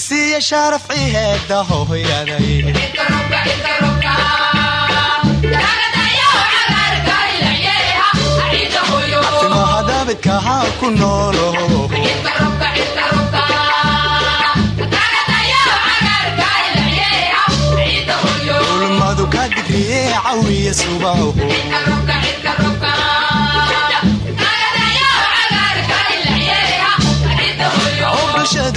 isiya sharafci heeda hooyaday mahadabidkahaa ku noolo ulmadu ka digriye cawiya subaho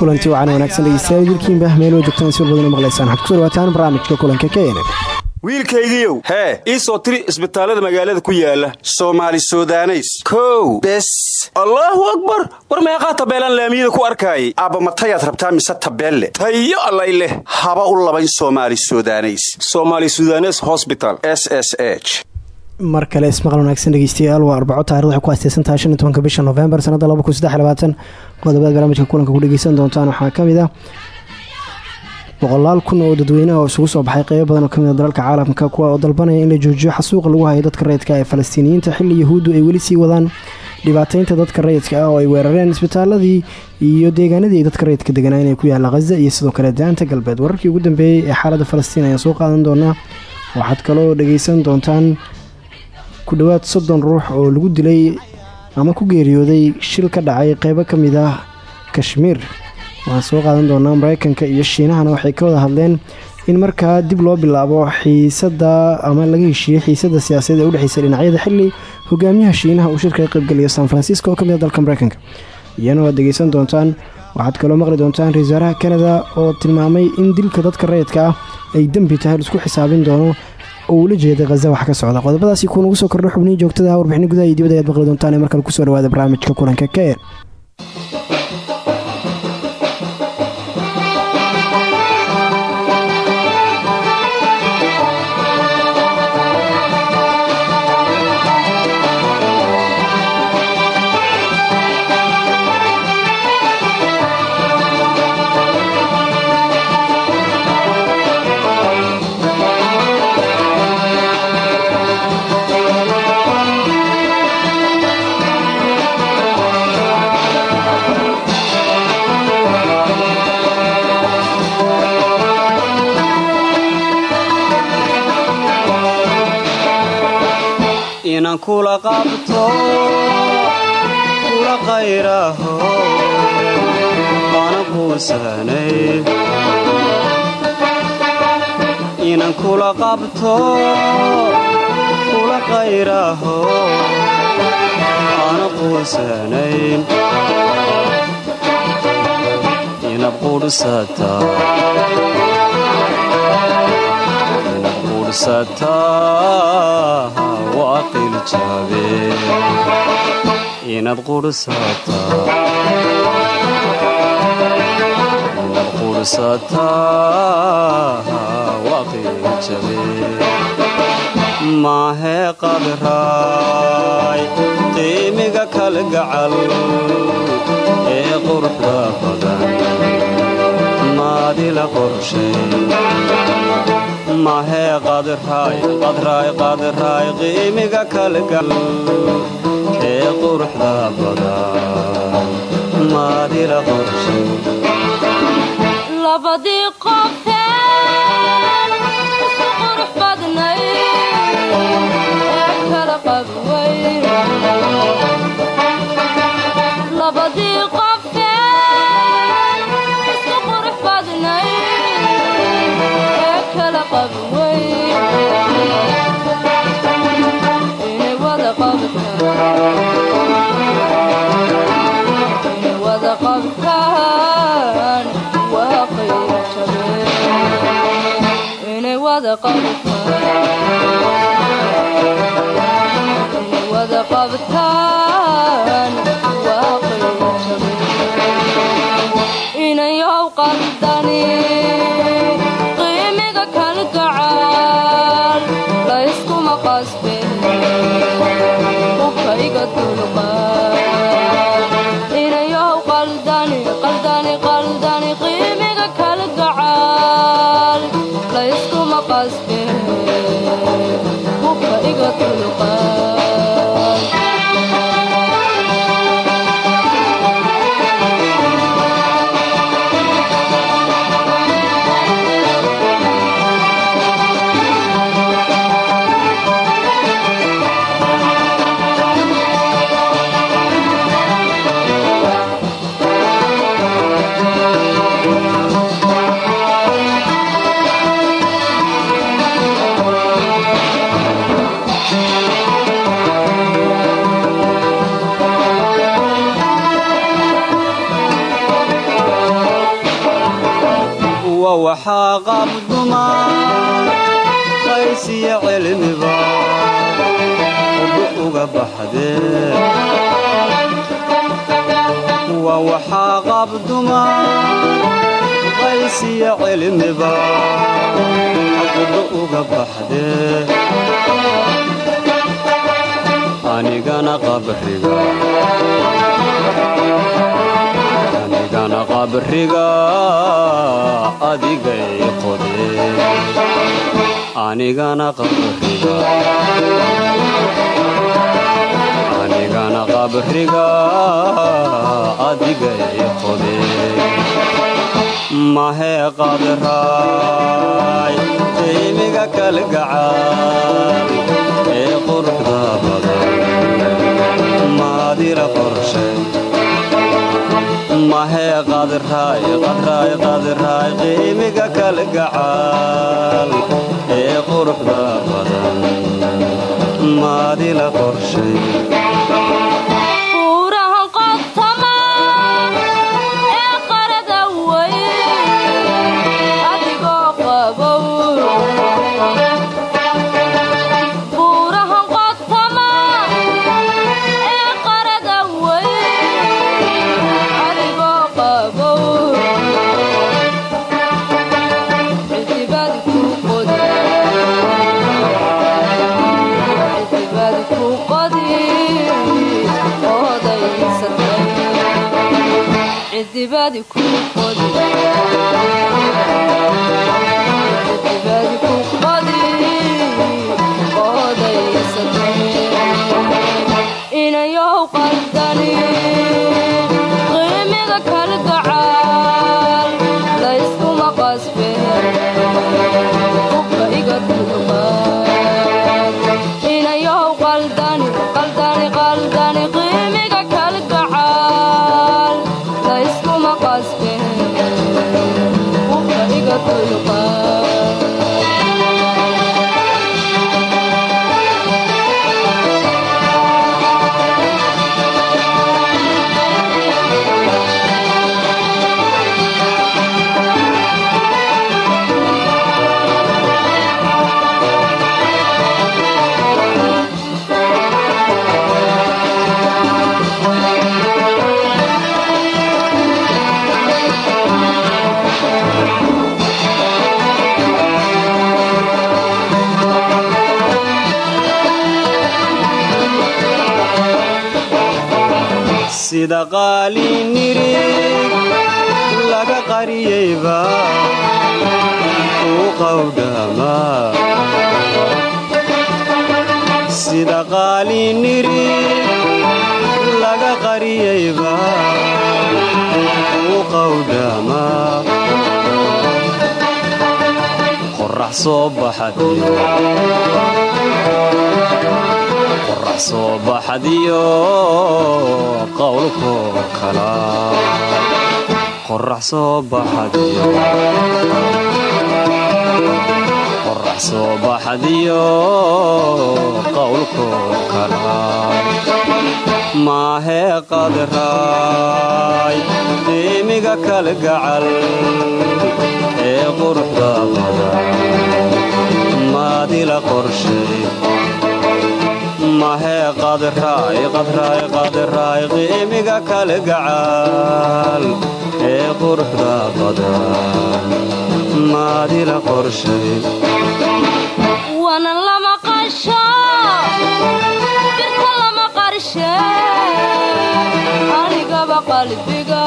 kulanti wacan wanaagsan dhegeystayaal. Wilkiinba meel wa joogtaan si walbadana maqlaysaan. Waxaad ku soo dhawaataan barnaamijka kulanka knn wiilkaygiiow hee. ii soo tiri isbitaallada magaalada ku yaalla soomaali sudaneys. Kow. Bes. Allaahu akbar. War meeqaa tabeelaan laamiyada ku arkaayay. Aabbamatayaad rabtaa mise tabeelle? Tayo allay leh. Haba u labayn somali sudaneys. Somaali sudanes hosbital s s h mar kale ismaqal wanaagsan dhegeystayaal waa arbaco taarikh waxay ku asteysantahay shan iyo bisha novembar sanadda laba kun barnaamijka kulanka ku dhegeysan doontaan waxaa ka mid ah boqolaal kun oo dadweyneha oo isugu soo baxay qeybo badan oo ka mid a ah dalalka caalamka kuwa oo dalbanaya in la joojiyo xasuuqa lagu hayo dadka rayidka ee falastiiniyiinta xilli yahuuddu ay weli sii wadaan. Dhibaateynta dadka rayidka ah oo ay weerareen isbitaaladii iyo deegaanadii dadka rayidka deganaa inay ku yaalla khaza iyo sidoo kale daanta galbeed. Wararkii ugu dambeeyey ee xaaladda falastiin ayaan soo qaadan doonaa. Waxaad kaloo dhageysan doontaan ku dhowaad soddon ruux oo lagu dilay ama ku geeriyooday shil ka dhacay qeybo ka mid ah kashmiir waxaan soo qaadan doonaa mareykanka iyo shiinahana waxay ka wada hadleen in markaa dib loo bilaabo xiisada ama laga heshiiyey xiisada siyaasadeed ee udhexeysa dhinacyada xili hogaamiyaha shiinaha uu shirka ka qaybgeliyo san francisco oo ka mid a ah dalka mareykanka iyana waad degeysan doontaan waxaad kaloo maqli doontaan ra'isul wasaaraha kanada oo tilmaamay in dilka dadka rayidka ah ay dembi tahay la isku xisaabin doono oo uula jeeda khaza wax ka socda. Qodobadaasi kuunagu soo kordha xubnihii joogtada warbixino gudaha iyo dibada ayaad maqli doontaan ee markale ku soo dhawaada barnaamijka kulanka kr inaan kula qabto kula qayraho ana kuusanay inaan kula qabto kula qayraho ana quusanayn inab qudhsata qiljaabe inaad quudhsataa waa qiljabe maahee qadraay qiimiga kalgacal ee quruxda badan maadila qorshay mahee qadraay qiimiga kalgal kee quruxda badan maadila qorshay wada jabe inayow qaldani iga wa waxaa qabduma qaysiya cilmiba ugu uga baxdee wa waxaa qabduma qaysiya cilmiba ugu uga baxdee anigana qabriga anigana qabriga adigay qodee anigana qabriga adigay qodee mahee qadraay qiimiga kalgacaal ee quruxda badan maadila qorshay mahee qadraay qadraay qadraay qiimiga kalgacaal ee quruxda badan maadila qorshay inayow qaldani qiimiga kalgacaal hubka sida qaalinnirig laga qariyeyba uu qawdhamaa sida qaalinnirig laga qariyeyba uu qawdhamaa qorax soo qorax soo baxadiyo qowlkoo kala. Qorax soo baxadiyo qowlkoo kala. Maahee qadraay qiimiga kalgacal ee quruxda badan. Maadila qorshay mahee qadraay qadraay qaadiraay qiimiga kale ee quruxda badan maadila qorshay anigaba qalbiga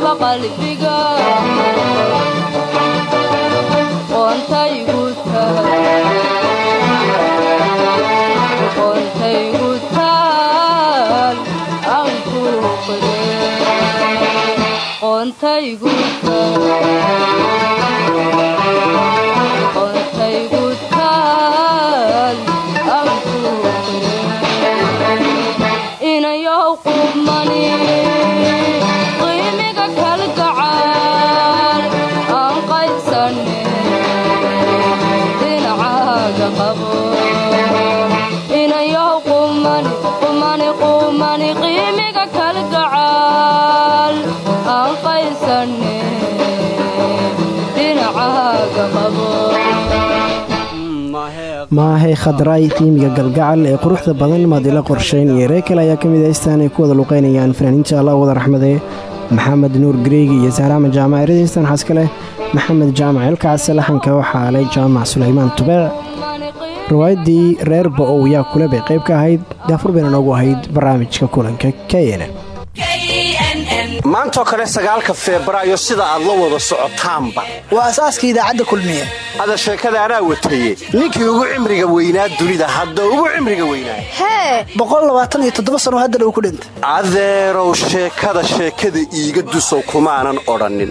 anigaba qalbiga qoontaygu taal aan ku qire maahay khadraay qiimiga galgacal ee quruxda badan maadila qorshayn iyo reekal ayaa ka mid haystaan ay ku wada luqeynayaan fanaaniinta allah wada raxmade maxamed nuur greegi iyo saaraama jaamac eradaystan xaaska leh. Maxamed jaamac elkaase laxanka waxaa leh jaamac sulaymaan tubeec. Riwaayaddii reer ba'ow yaa kule bay qayb ka ahayd daafur bayna noogu ahayd barnaamijka kulanka keyene maantoo kale sagaalka febraayo sida aad la wada socotaanba. Waa asaaska idaacadda kulmiye. Ada sheekada anaa wataye ninkii ugu cimriga weynaa dunida hadda ugu cimriga weynaa. Hee! Sano haddana uu ku dhintay. Adeerow sheekada sheekada iiga dusow kumaanan odhannin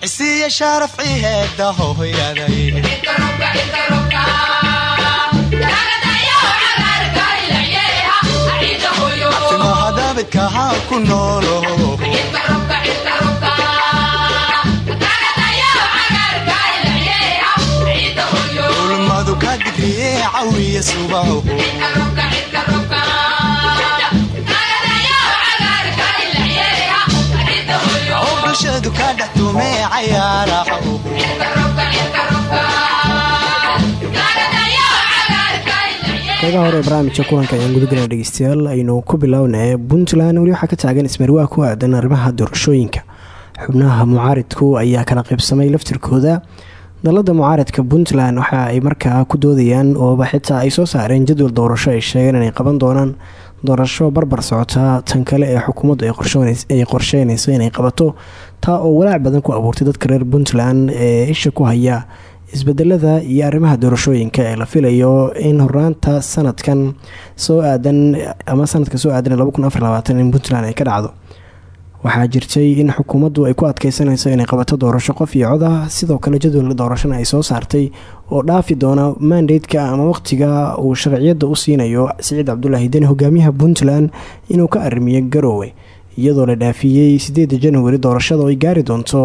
cisiiya shaaraf ciheeda hooyaday timaha daabidkaha ku noolo. Ulmadu ka digriye cawiya subaho bulshadu ka dhex tume cayaaraha qeybaha hore barnaamijka kulanka ayaan gudagalana dhegeystayaal aynu ku bilownay puntland weli waxaa ka taagan ismarwaa ku aadan arrimaha doorashooyinka. Xubnaha mucaaridku ayaa kala qaybsamay laftirkooda. Dalada mucaaridka puntland waxa ay markaa ku doodayaan ooba xitaa ay soo saareen jadwal doorasho ay sheegeen inay qaban doonaan. Doorasho barbar socota tan kale ee xukuumaddu ay qorsheynayso inay qabato taa oo walaac badan ku abuurtay dadka reer puntland ee isha ku haya isbedelada iyo arrimaha doorashooyinka ee la filayo in horaanta sanadkan soo aadan ama sanadka soo aadan in puntland ay ka dhacdo. Waxaa jirtay in xukuumaddu ay ku adkeysanayso inay qabato doorasho qof iyo cod ah sidoo kale jadwal doorashona ay soo saartay oo dhaafi doona mandateka ama waqtiga uu sharciyadda u siinayo siciid cabdulaahi deni hogaamiyaha puntland inuu ka arrimiyo garoowe iyadoo la dhaafiyey sideeda januari doorashada oo ay gaari doonto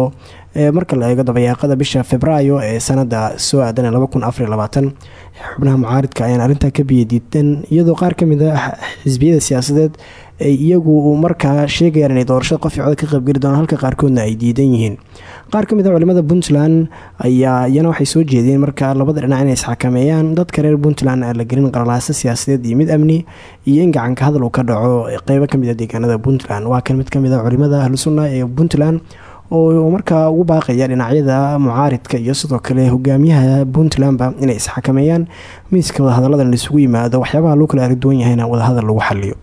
marka la eego dabayaaqada bisha februaayo ee sanada soo aadan xubnaha mucaaridka ayaan arrintaa ka biyadiidan iyadoo qaar ka mid a xisbiyada siyaasadeed iyagu markaa sheegayaan inay doorashada qof iyo cod ka qaybgeli doonaan halka qaarkoodna ay diidan yihiin. Qaar ka mid a culimada puntland ayaa iyana waxay soo jeedeen markaa labada dhinac inay isxakameeyaan dadka reer puntland aan la gelin qaralaaso siyaasadeed iyo mid amni iyo in gacanka hadal uu ka dhaco. Qeybo ka mid a deegaanada puntland waa kan mid ka mid a culimada ahlusunna ee puntland oo markaa ugu baaqaya dhinacyada mucaaridka iyo sidoo kale hogaamiyaha puntlandba inay isxakameeyaan miiska wadahadalladan laisugu yimaado waxyaabaha loo kala argduwan yahayna wadahadal lagu xaliyo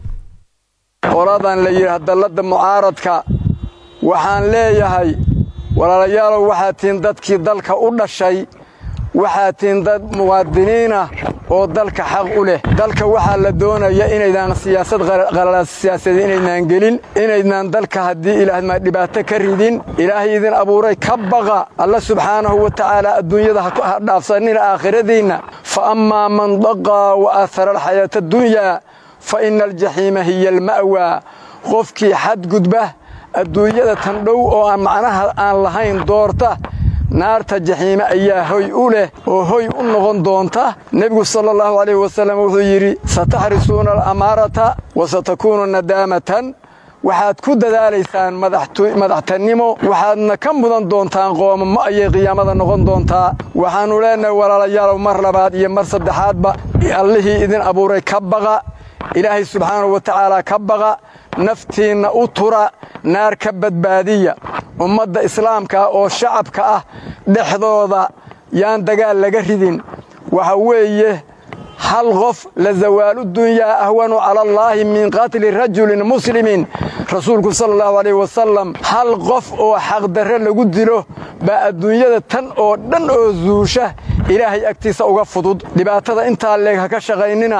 qoladan la yidhi hadallada mucaaradka waxaan leeyahay walaalayaalow waxaad dadkii dalka u dhashay waxaad dad muwaadiniinah oo dalka xaq u leh. Dalka waxaa la doonaya inaydaan siyaasad qalalaas siyaasadeed inaydnaan gelin inaydnaan dalka haddii ilaahma dhibaato ka ridin. Ilaahay idin abuuray ka baqa. Alla subxaanahu wa tacaala adduunyada ha dhaafsanina aakhiradiinna. Fa ammaa man daqaa wa aahara alxayaata adunyaa fa ina aljaxiima hiya alma'waa qofkii xadgudba adduunyada tan dhow oo aan macnaha aan lahayn doorta naarta jaxiime ayaa hoy u leh oo hoy u noqon doonta nebigu sala allahu calayh wasallam wuxuu yidhi sataxrisuuna wa satakuunu nadaamatan waxaad ku dadaalaysaan madaxtannimo waxaadna ka mudan doontaan qoomamo ayay qiyaamada noqon doontaa waxaannu leennahay walaalayaalow mar labaad iyo mar saddexaadba allihii idin abuuray ka baqa ilaahay subxaanahu wa tacaalaa ka baqa naftiinna u tura naar ka badbaadiya. Ummadda islaamka oo shacabka ah dhexdooda yaan dagaal laga ridin. Waxa weeye hal qof la zawaalu dunyaa ahwanu cala allaahi min qatli rajulin muslimin rasuulku sala allahu alayh wasalam hal qof oo xaqdarre lagu dilo baa adduunyada tan oo dhan oo zuusha ilaahay agtiisa uga fudud dhibaatada intaa leeg ha ka shaqaynina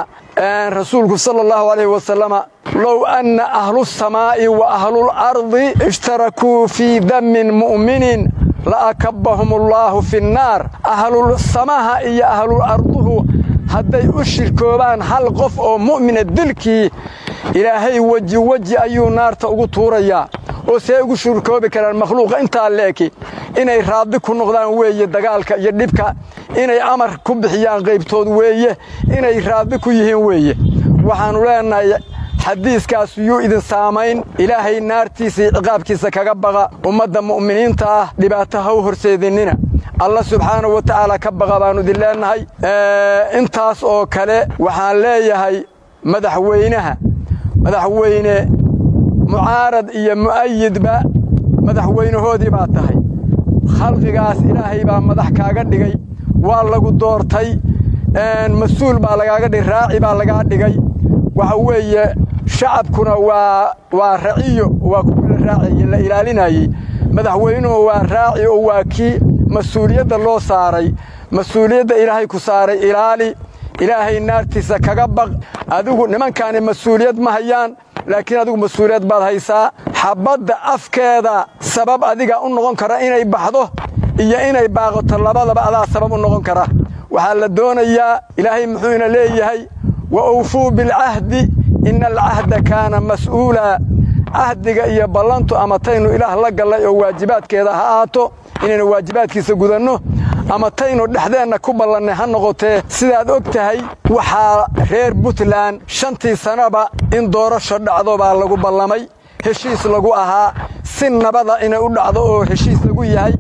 rasuulku sala allahu alayh wasalama low anna ahlusamaa'i wa ahlulardi ishtarakuu fii damin mu'minin la'akabbahum allaahu fi nnaar ahlulsamaha iyo ahlularduhu hadday u shirkoobaan hal qof oo mu'mina dilkii ilaahay weji weji ayuu naarta ugu tuurayaa oo see ugu shirkoobi karaan makhluuqa intaa leeki inay raaddi ku noqdaan weeye dagaalka iyo dhibka inay amar ku bixiyaan qaybtood weeye inay raaddi ku yihiin weeye. Waxaannu leennahay xadiiskaas yuu idin saamayn ilaahay naartiisa iyo ciqaabkiisa kaga baqa ummadda mu'miniinta ah dhibaato ha u horseedinnina alla subxaanahu wa tacaala ka baqa baannu idin leennahay intaas oo kale waxaan leeyahay madaxweynaha madaxweyne mucaarad iyo mu'ayidba madaxweynahoodii baa tahay. Khalqigaas ilaahay baa madax kaaga dhigay waa lagu doortay. Mas'uul baa lagaaga dhigay raaci baa lagaa dhigay. Waxa weeye shacabkuna waa waa raciyo waa kuwii la la ilaalinayey madaxweynuhu waa raaci oo waa kii mas'uuliyadda loo saaray mas'uuliyadda ilaahay ku saaray ilaali ilaahay naartiisa kaga baq adigu nimankaani mas'uuliyad ma hayaan laakiin adigu mas'uuliyad baad haysaa. Xabbadda afkeeda sabab adiga u noqon kara inay baxdo iyo inay baaqato labadaba adaa sabab u noqon kara. Waxaa la doonayaa ilaahay muxuuna leeyahay wa awfuu bilcahdi inna alcahda kaana mas'uulaa cahdiga iyo ballantu ama taynu ilaah la gallay oo waajibaadkeeda ha ahaato inaynu waajibaadkiisa gudanno ama taynu dhexdeenna ku ballannay ha noqotee sidaad og tahay waxaa reer puntland shantii sannaba in doorasho dhacdo baa lagu ballamay. Heshiis lagu ahaa si nabada inay u dhacdo oo heshiis lagu yahay.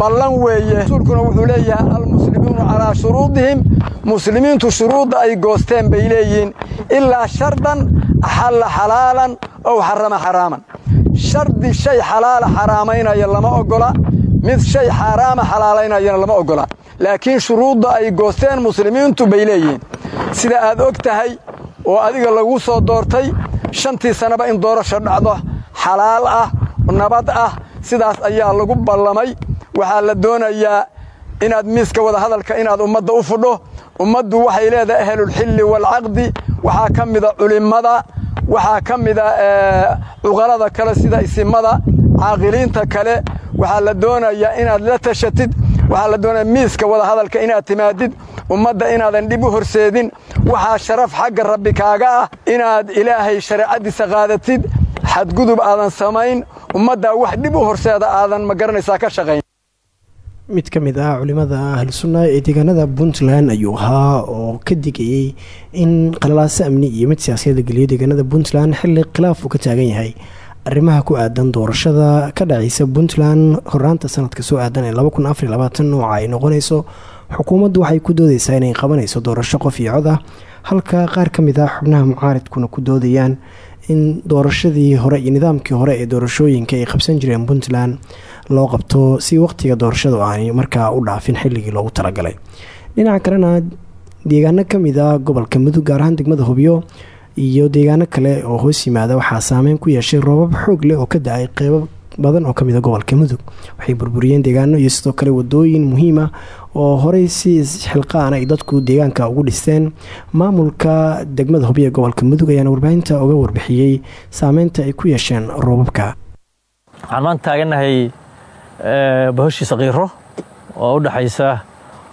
Ballan weeye. Rasuulkuna wuxuu leeyahay almuslimuuna calaa shuruudihim. Muslimiintu shuruudda ay goosteen bay leeyihiin. Ilaa shardan axalla xalaalan ow xarama xaraaman shardi shay xalaala xaraamaynaya lama oggola mid shay xaaraama xalaalaynayana lama oggola laakiin shuruudda ay goosteen muslimiintu bay leeyihiin. Sida aad og tahay oo adiga lagu soo doortay shantii sannaba in doorasho dhacdo xalaal ah nabad ah sidaas ayaa lagu ballamay. Waxaa la doonayaa inaad miiska wadahadalka inaad ummadda u fudho. Ummaddu waxay leedahay ahlulxilli waalcaqdi waxaa ka mida culimmada waxaa ka mida cuqalada kale sida isimada caaqiliinta kale. Waxaa la doonayaa inaad la tashatid. Waxaa la doonaya miiska wadahadalka inaad timaadid. Ummadda inaadan dhib u horseedin. Waxaa sharaf xagga rabbi kaaga ah inaad ilaahay shareecaddiisa qaadatid. Xadgudub aadan samayn. Ummaddaa wax dhib u horseeda aadan ma garanaysaa ka shaqayn mid ka mid ah culimada ahlu sunna ee deegaanada puntland ayuu ahaa oo ka digayey in qalalaaso amni iyo mid siyaasiyada geliyo deegaanada puntland xilli khilaaf uu ka taagan yahay. Arrimaha ku aadan doorashada ka dhacaysa puntland horaanta sanadka soo aadan ee nooca ay noqonayso xukuumaddu waxay ku doodeysaa inay qabanayso doorasho qof iyo cod ah halka qaar ka mid ah xubnaha mucaaridkuna ku doodayaan in doorashadii hore iyo nidaamkii hore ee doorashooyinka ay qabsan jireen puntland loo qabto si waqtiga doorashadu aanay markaa u dhaafin xilligii loogu talagalay. Dhinaca kalena deegaano ka mid ah gobolka mudug gaar ahaan degmada hubyo iyo deegaano kale oo hoos yimaada waxaa saameyn ku yeeshay roobab xoog leh oo ka da'ay qeybo badan oo ka mid a gobolka mudug. Waxay burburiyeen deegaano iyo sidoo kale wadooyin muhiim ah oo horey si xilqaan ay dadku deegaanka ugu dhisteen. Maamulka degmada hobyo ee gobolka mudug ayaana warbaahinta uga warbixiyey saameynta ay ku yeesheen roobabka. Waxaan maanta taaganahay bahoshii saqiiro oo u dhexaysa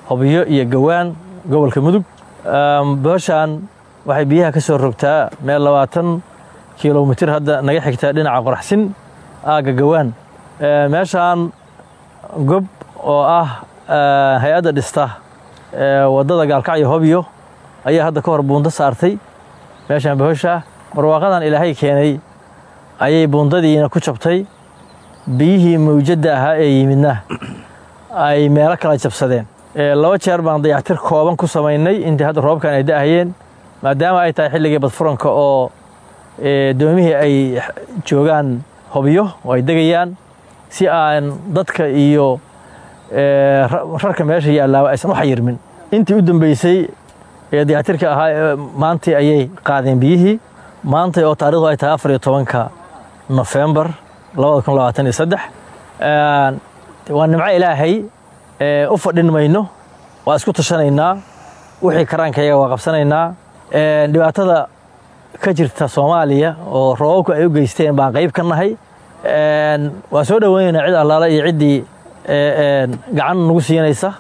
hobyo iyo gawaan gobolka mudug. Bahoshaan waxay biyaha ka soo rogtaa meel labaatan kilomitir hadda naga xigtaa dhinaca qoraxsin aagga gawaan meeshaan gob oo ah hay'adda dhista waddada gaalkacyo hobyo ayaa hadda ka hor buundo saartay. Meeshaan bahosha barwaaqadan ilaahay keenay ayay buundadiina ku jabtay. Biyihii mawjadda ahaa ee yimidna ay meelo kala jabsadeen. Laba jeer baan dayactir kooban ku samaynay intii hadda roobkan ay da'ahayeen maadaama ay tahay xilligii badfuranka oo doomihii ay joogaan hobyo oo ay degayaan. Si aan dadka iyo rarka meesha yaalaaba aysan u xayirmin. Intii u dambeysay ee dayactirka ahaa maantii ayay qaadeen biyihii. Maanta oo taarikhdu ay tahay afar iyo tobanka nofembar waa nimco ilaahay u fadhin waa isku tashanaynaa. Wixii karaankayaga waa qabsanaynaa. Dhibaatada ka jirta soomaaliya oo roobabku ay u geysteen baan qayb ka nahay. Waa soo dhoweynaynaa cid allaala iyo ciddii gacan nagu siinaysa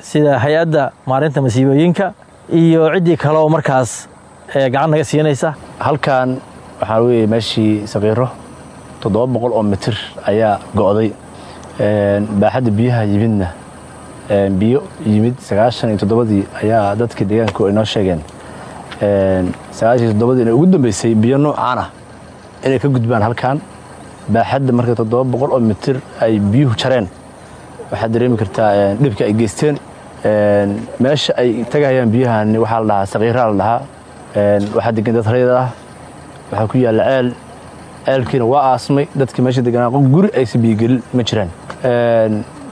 sida hay'adda maarinta masiibooyinka iyo ciddii kale oo markaas gacan naga siinaysa. Halkan waxaa weeye meeshii saqiiro toddoba oo mitir ayaa go'day. Baaxadda biyaha yimidna biyo yimid sagaashan iyo toddobadii ayaa dadka deegaanku ay noo sheegeen sagaashan iyo toddobadii inay ugu dambeysay biyo noocaan ah inay ka gudbaan halkan baaxadda marka toddoba boqol oo mitir ay biyuhu jareen. Waxaad dareemi kartaa dhibka ay geysteen. Meesha ay tagayaan biyahani waxaa la dhahaa saqiiraa la dhahaa. Waxaa degan dad rayid ah waxaa ku yaalla ceel. Ceelkiina waa aasmay. Dadkii meesha deganaa qof guri aysa biyogelin ma jiraan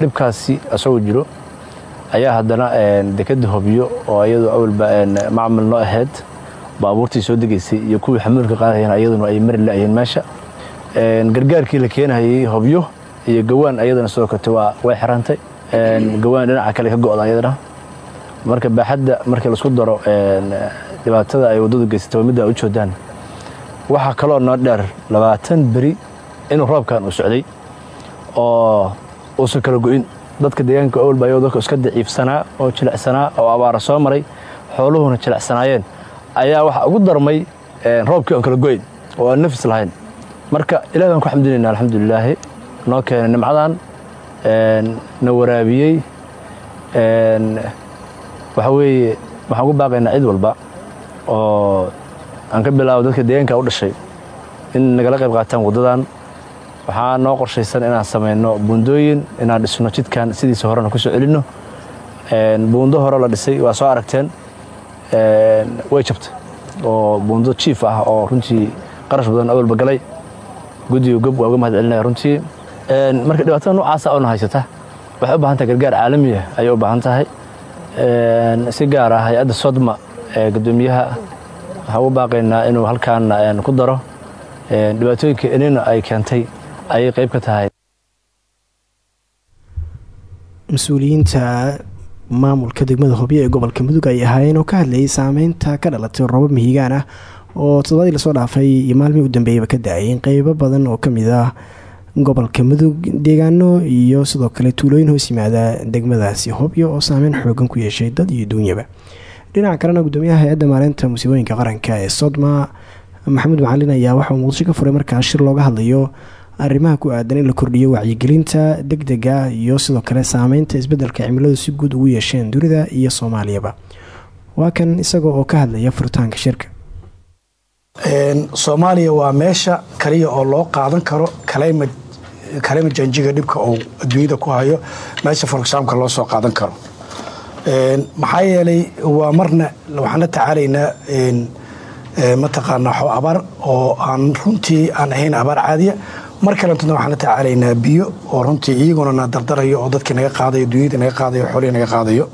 dhibkaasi asagoo jiro ayaa haddana dekadda hobyo oo iyadu awalba macmal noo ahayd baabuurtii soo degaysay iyo kuwii xamuulka qaadayeen iyaduna ay mari la'ayeen meesha. Gargaarkii la keenahayey hobyo iyo gawaan ayadana sidoo kate way xirantay. Gawaan dhinaca kale ka go'da ayadana. Marka baaxadda markii la isku daro dhibaatada ay waddadu geysatay midda u joodaan. Waxaa kaloo noo dheer labaatan beri inuu roobkan uu socday oo uusan kala go'in dadka deegaanka awalba ayagoo dadka iska daciifsanaa oo jilicsanaa oo abaara soo maray xooluhuna jilicsanaayeen. Ayaa waxaa ugu darmay roobkii oon kala go'in oo aan nafis lahayn. Marka ilahi baan ku xamdinayna alxamdulilaahi noo keenay nimcadan na waraabiyey waxa weeye waxaan ku baaqaynaa cid walba oo aan ka bilaabo dadka deegaanka u dhashay in nagala qayb qaataan waddadan waxaa noo qorshaysan inaan samayno buundooyin inaan dhisno jidkan sidiisa horena ku soo celinno buundo hore la dhisay waa soo aragteen way jabtay oo buundo jiif ah oo runtii qarash badan awalba galay. Guddiga gob waa uga mahad celinaya runtii. Marka dhibaatada noocaasa oona haysata. Waxay u baahan tahay gargaar caalami ah ayay u baahan tahay. Si gaar ah hay'adda sodma ee guddoomiyaha waxaan ugu baaqaynaa inuu halkaan ku daro. Dhibaatooyinka enina ay keentay ayay qayb ka tahay. Mas'uuliyiinta maamulka degmada hobyo ee gobolka mudug ay ahaayeen oo ka hadlayay saameynta ka dhalatay roobab mihigaan ah oo toddobadii la soo dhaafay iyo maalmihii u dambeeyaba ka da'ayeen badan oo ka mid ah gobolka mudug deegaano iyo sidoo kale tuulooyin hoos yimaada degmadaasi hobyo oo saameyn xoogan ku yeeshay dad iyo duunyaba. Dhinaca kalena gudoomiyaha hay'adda maalinta musiibooyinka qaranka ee sodma maxamuud macalin ayaa waxauu muqdisho ka furay markaa shir looga hadlayo arrimaha ku aadan in la kordhiyo wacyigelinta deg dega iyo sidoo kale saameynta isbeddelka cimiladu si guud ugu yeesheen dunida iyo soomaaliyaba. Waa kan isagoo oo ka hadlaya furitaanka shirka. Soomaaliya waa meesha kaliya oo loo qaadan karo kalema janjiga dhibka uu adduunyada ku hayo meesha forexamka loo soo qaadan karo. Maxaa yeelay waa marna waxaan la tacaalaynaa mataqaanaa xo abaar oo aan runtii aan ahayn abaar caadiya mar kalentuna waxaan la tacaalaynaa biyo oo runtii iyaguna na dardarayo oo dadkii naga qaadayo dunyadii naga qaadayo xoolihii naga qaadayo.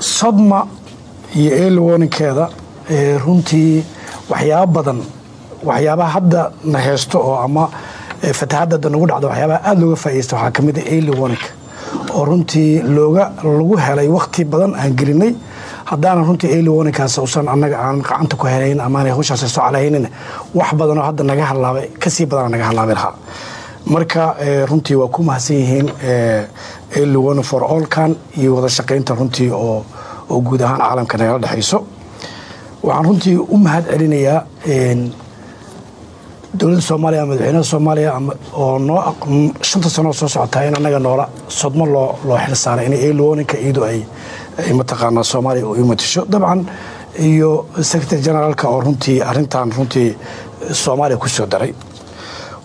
Sodma iyo eelwarninkeeda runtii waxyaabo badan waxyaabaha hadda na haysto oo ama fatahaadda hadda nagu dhacdo waxyaabaha aada looga faa'iidaysta waxaa ka mid a early warning oo runtii looga lagu helay wakhti badan aan gelinay haddaanan runtii early warningkaas usan annaga aan gacanta ku helayn amaanay hawshaas soo calahaynin wax badanoo hadda naga halaabay ka sii badana naga halaabi lahaa. Marka runtii waa ku mahadsan yihiin early warning for allkan iyo wada shaqaynta runtii oo oo guud ahaan caalamka nagala dhexayso. Waxaan runtii u mahad celinayaa dowladda soomaaliya madaxweynaha soomaaliya oo noo shanta sanoo soo socotaa in annaga noola sodmo loo loo xil saaray in eloninka iyadu ay mataqaanaa soomaaliya u matisho dabcan iyo secretary generaalka oo runtii arintan runtii soomaaliya ku soo daray.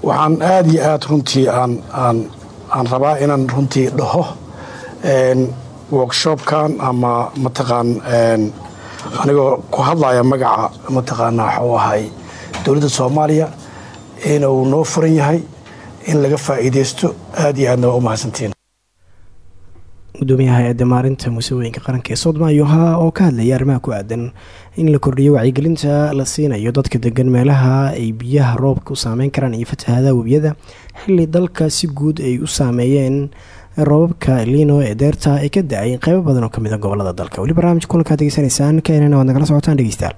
Waxaan aada iyo aada runtii aan rabaa inaan runtii dhaho workshopkan ama mataqaan anigoo ku hadlaya magaca mataqaanaa waxuu ahay dowladda soomaaliya inuu noo furan yahay in laga faa'iidaysto aada iyo aadna waa u mahadsantiin gudoomiyaha hay'adda maarinta muusawooyinka qaranka ee sodma ayuu oo ka hadlayay arrimaha ku aadan in la kordhiyo wacyigelinta la siinayo dadka degan meelaha ay biyaha roobka u saameyn karaan iyo fatahaadaha webiyada xilli dalka si guud ay u saameeyeen roobabka liino ee deerta ay ka da'ay qeybo badan oo ka mid a gobollada dalka. Weli barnaamij kulankaa degeysanaysaan keenana waad nagala socotaan dhegeystayaal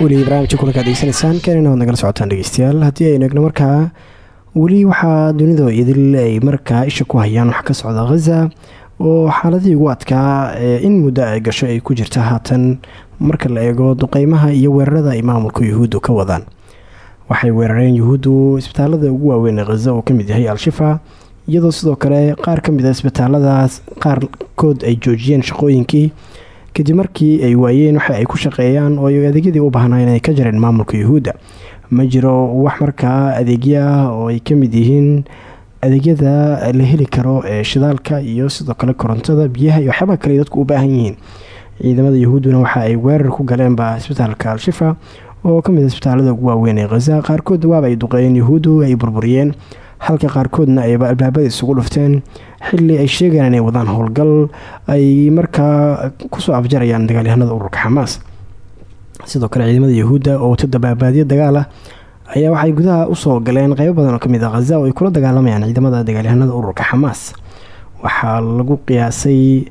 weli barnaamijka kulankaad degeysanaysaan keenana waad nagala socotaan dhegeystayaal. Haddii aynu egno markaa weli waxaa dunida idil ay markaa isha ku hayaan wax ka socda khaza oo xaaladihii ugu adkaa in muddo ay gasho ay ku jirta haatan marka la eego duqeymaha iyo weerarada ay maamulka yuhuuddu ka wadaan. Waxay weerareen yuhuuddu isbitaalada ugu waaweyn khaza oo ka mid yahay al-shifa iyadoo sidoo kale qaar ka mid a isbitaaladaas qaarkood ay joojiyeen shaqooyinkii kadib markii ay waayeen waxa ay ku shaqeeyaan oo ay adeegyadii u baahnaa inay ka jareen maamulka yuhuudda. Ma jiro wax markaa adeegyo ah oo ay ka mid yihiin adeegyada la heli karo ee shidaalka iyo sidoo kale korontada biyaha iyo waxyaabaha kale dadku u baahan yihiin. Ciidamada yuhuudduna waxa ay weerar ku galeenba isbitaalka al-shifa oo ka mid a isbitaalada ugu waaweyn ee khaza qaarkood waaba ay duqeeyeen yuhuuddu ay burburiyeen halka qaarkoodna ayba albaabada isugu dhufteen xili ay sheegeen inay wadaan howlgal ay markaa ku soo afjarayaan dagaalyahanada ururka xamaas. Sidoo kale ciidamada yuhuudda oo wata dabaabaadyo dagaal ah ayaa waxay gudaha u soo galeen qeybo badan oo ka mid ah khaza oo ay kula dagaalamayaan ciidamada dagaalyahanada ururka xamaas waxaa lagu qiyaasay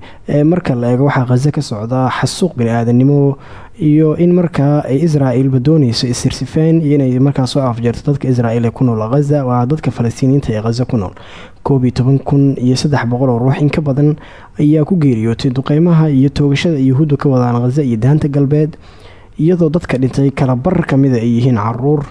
marka la eego waxaa khaza ka socda xasuuq bani-aadanimo iyo in markaa ay israa'iilba dooneyso isirsifeen iyo inay markaa soo afjeerto dadka israa'iil ee ku nool khaza waa dadka falastiiniyiinta ee khaza ku nool. Koob iyo toban kun iyo saddex boqol oo ruux in ka badan ayaa ku geeriyootay duqeymaha iyo toogashada yuhuudda ka wadaan khaza iyo daanta galbeed iyadoo dadka dhintay kala bar kamida ay yihiin carruur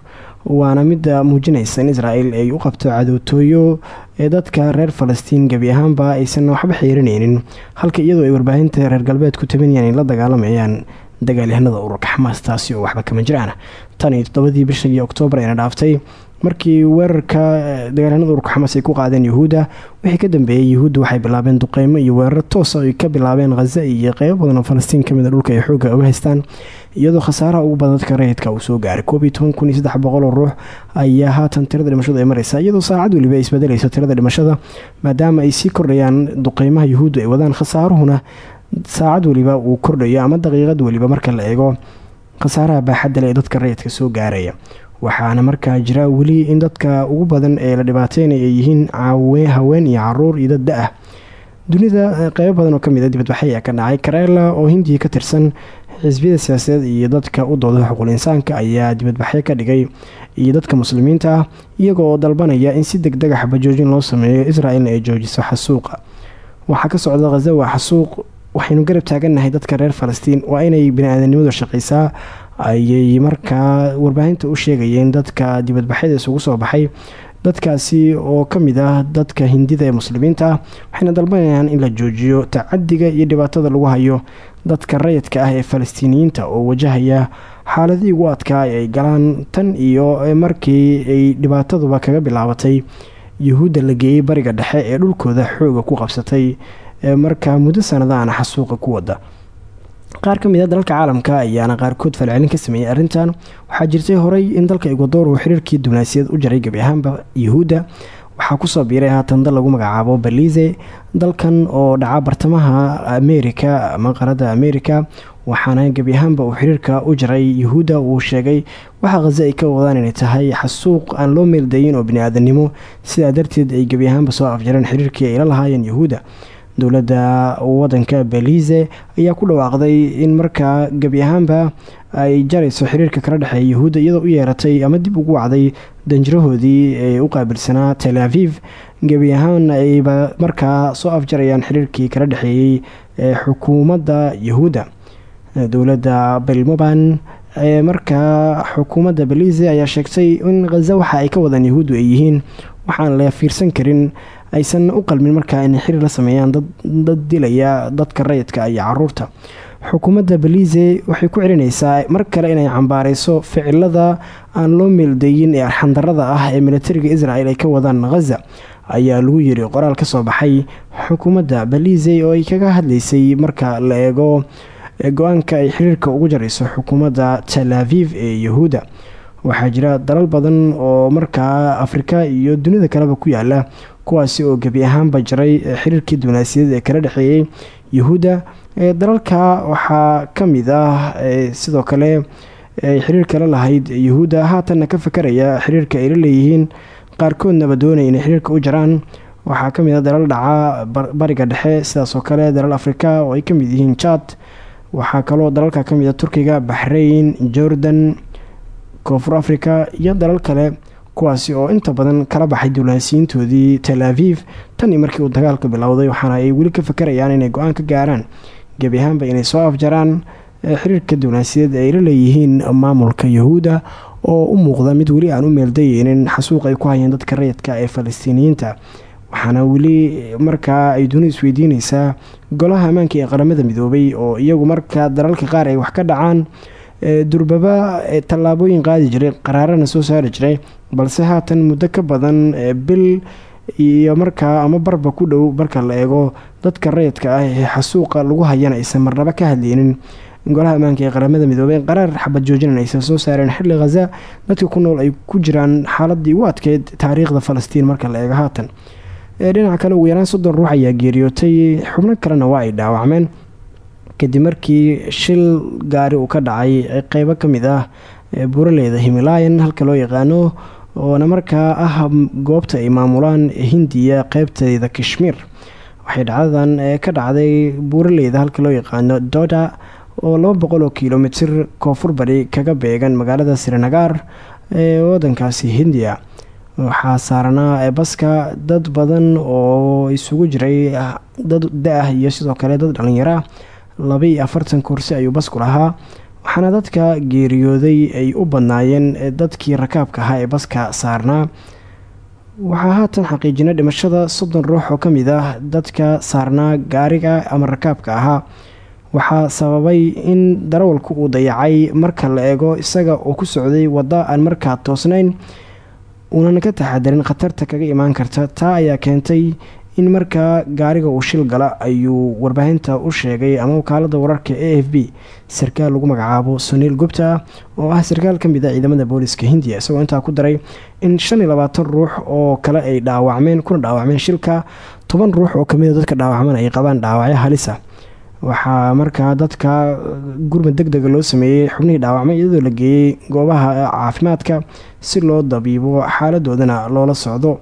waana midda muujinaysa in israa'iil ay u qabto cadootooyo ee dadka reer falastiin gebi ahaanba aysan waxba xiirinaynin. Halka iyadoo ay warbaahinta reer galbeed ku tabanayaan ay la dagaalamayaan dagaalyahanada ururka xamaas taasi oo waxba kama jiraan tan iyo toddobadii bishii oktoobar ayna dhaaftay markii weerarka dagaalyahanada ururka xamaas ay ku qaadeen yuhuudda wixii ka dambeeyey yuhuudda waxay bilaabeen duqeymo iyo weeraro toosa ay ka bilaabeen khaza iyo qeybo badan oo falastiin ka mid a dhulka ay xoogga uga haystaan iyadoo khasaaraha ugu badan dadka rayidka uu soo gaaray. Koob iyo toban kun iyo saddex boqol oo ruux ayaa haatan tirada dhimashadu ay mareysaa iyadoo saacad weliba ay isbedelayso tirada dhimashada maadaama ay sii kordhayaan duqeymaha yuhuuddu ay wadaan. Khasaaruhuna saacad weliba uu kordhayo ama daqiiqad weliba marka la eego khasaaraha baaxadda le dadka rayidka soo gaaraya waxaana markaa jira weli in dadka ugu badan ee la dhibaateynaya ay yihiin haween iyo carruur iyo dad da'ah. Dunida qeybo badan oo ka mid a dibadbaxay ayaa ka dhacay. Kareela oo hindiya ka tirsan xisbiyada siyaasadeed iyo dadka u dooda xuquul insaanka ayaa dibadbaxyo ka dhigay iyo dadka muslimiinta ah iyaga oo dalbanaya in si deg deg ah bajoojin loo sameeyo israa'iilna ay joojiso xasuuqa. Waxaa ka socda khaza waa xasuuq waxaynu garab taagannahay dadka reer falastiin. Waa inay bani-aadanimadu shaqaysaa ayay markaa warbaahinta u sheegayeen dadka dibadbaxyada isugu soo baxay dadkaasi oo ka mid ah dadka hindida ee muslimiinta ah waxayna dalbanayaan in la joojiyo tacadiga iyo dhibaatada lagu hayo dadka rayidka ah ee falastiiniyiinta oo wajahaya xaaladii ugu adkaa ay galaan tan iyo markii ay dhibaataduba kaga bilaabatay yuhuudda la bariga dhexe ee dhulkooda xooga ku qabsatay markaa muddo sanadaana xasuuqa ku wada qaar ka mid a dalalka caalamka ayaana qaarkood falcelin ka sameeyey arrintan. Waxaa jirtay horey in dalka ecuador uu xiriirkii dibnaasiyad u jaray gebi ahaanba yuhuudda. Waxaa ku soo biiray haatan dal lagu magacaabo balize dalkan oo dhaca bartamaha amerika ama qaarada amerika waxaana gebi ahaanba uu xiriirka u jaray yuhuudda uu sheegay waxa khaza ay ka wadaan inay tahay xasuuq aan loo meeldayin oo bini-aadanimo sidaa darteed ay gebi ahaanba soo afjareen xiriirkii ay la lahaayeen yuhuudda dowladda wadanka belize ayaa ku dhawaaqday in markaa gebi ahaanba ay jarayso xiriirka kala dhexeeya yuhuudda iyadoo u yeeratay ama dib ugu wacday danjirahoodii ee u qaabilsanaa tel aviv. Gebi ahaan ayba markaa soo afjarayaan xiriirkii kala dhexeeyey ee xukuumadda yuhuudda. Dowladda belmoban ee markaa xukuumadda belize ayaa sheegtay in khaza waxa ay ka wadaan yuhuuddu ay yihiin waxaan la fiirsan karin aysan u qalmin markaa inay xiriir la sameeyaan dad dilaya dadka rayidka iyo carruurta xukuumadda belize waxay ku celinaysaa mar kale inay cambaareyso ficilada aan loo meeldayin ee arxandarada ah ee militariga israel ay ka wadaan khaza ayaa lagu yiri qoraal ka soo baxay xukuumadda belize oo ay kaga hadlaysay marka la eego go'aanka ay xiriirka ugu jarayso xukuumadda tel aviv ee yuhuudda. Waxaa jira dalal badan oo markaa afrika iyo dunida kaleba ku yaalla kuwaasi oo gebi ahaanba jaray xiriirkii dibnaasiyad ee kala dhexeeyey yuhuudda dalalka waxaa ka mid ah sidoo kale ay xiriirka la lahayd yuhuudda. Haatanna ka fakaraya xiriirka ay la leeyihiin qaarkoodnaba doonaya inay xiriirka u jaraan. Waxaa ka mid ah dalal dhaca bariga dhexe sidaasoo kale dalal afrika oo ay ka mid yihiin jad waxaa kaloo dalalka ka mid a turkiga baxrayn jordan koonfur africa iyo dalal kale kuwaasi oo inta badan kala baxay diblomaasiyiintoodii tel aviv. Tanii markii uu dagaalka bilowday waxaana ay weli ka fakarayaan inay go'aan ka gaaraan. Gebi ahaanba inay soo afjaraan xiriirka diblomaasiyaed ay la leeyihiin maamulka yuhuudda oo u muuqda mid weli aan u meeldayeynin xasuuq ay ku hayeen dadka rayidka ee falastiiniyiinta. Waxaana weli markaa ay duni isweydiineysaa golaha ammaanka ee qaramada midoobay oo iyagu markaa dalalka qaar ay wax ka dhacaan durbaba tallaabooyin qaadi jiray qaraarana soo saari jiray balse haatan muddo ka badan bil iyo markaa ama barba ku dhow marka la eego dadka rayidka ah ee xasuuqa lagu hayana aysan marnaba ka hadleynin golaha ammaanka ee qaramada midoobey qaraar xabad joojinan aysan soo saareen xilli khaza dadka ku nool ay ku jiraan xaaladii u adkeyd taariikhda falastiin marka la eego haatan. Dhinaca kale ugu yaraan soddon ruux ayaa geeriyootay. Xubno kalena waa ay dhaawacmeen. Kadib markii shil gaari uu ka dhacay qeybo ka mid ah buuraleyda himalayan halka loo yaqaano oona markaa ah goobta ay maamulaan hindiya qeybteeda kashmiir waxay dhacdadan ka dhacday buuraleyda halka loo yaqaano doda oo laba boqol oo kilomitir koonfur bari kaga beegan magaalada sirinagar ee wadankaasi hindiya. Waxaa saaranaa baska dad badan oo isugu jiray dad da'ah iyo sidoo kale dad dhalinyara. Laba iyo afartan kursi ayuu basku lahaa waxaana dadka geeriyooday ay u badnaayeen dadkii rakaabka ahaa ee baska saarnaa. Waxaa haatan xaqiijinay dhimashada soddon ruux oo ka mid ah dadka saarnaa gaariga ama rakaabka ahaa. Waxaa sababay in darawalku uu dayacay marka la eego isaga oo ku socday waddo aan markaa toosnayn uunan ka taxadarin khatarta kaga imaan karta. Taa ayaa keentay in markaa gaariga uu shil gala ayuu warbaahinta u sheegay ama wakaalada wararka a f b. Sarkaal lagu magacaabo suniil gupta oo ah sarkaal ka mid a ciidamada booliska hindiya isagoo intaa ku daray in shan iyo labaatan ruux oo kale ay dhaawacmeen kuna dhaawacmeen shilka toban ruux oo kamida dadka dhaawacman ay qabaan dhaawacyo halisa waxaa markaa dadka gurmad deg dega loo sameeyey xubnihii dhaawacmay iyadoo la geeyey goobaha caafimaadka si loo dabiibo xaaladoodana loola socdo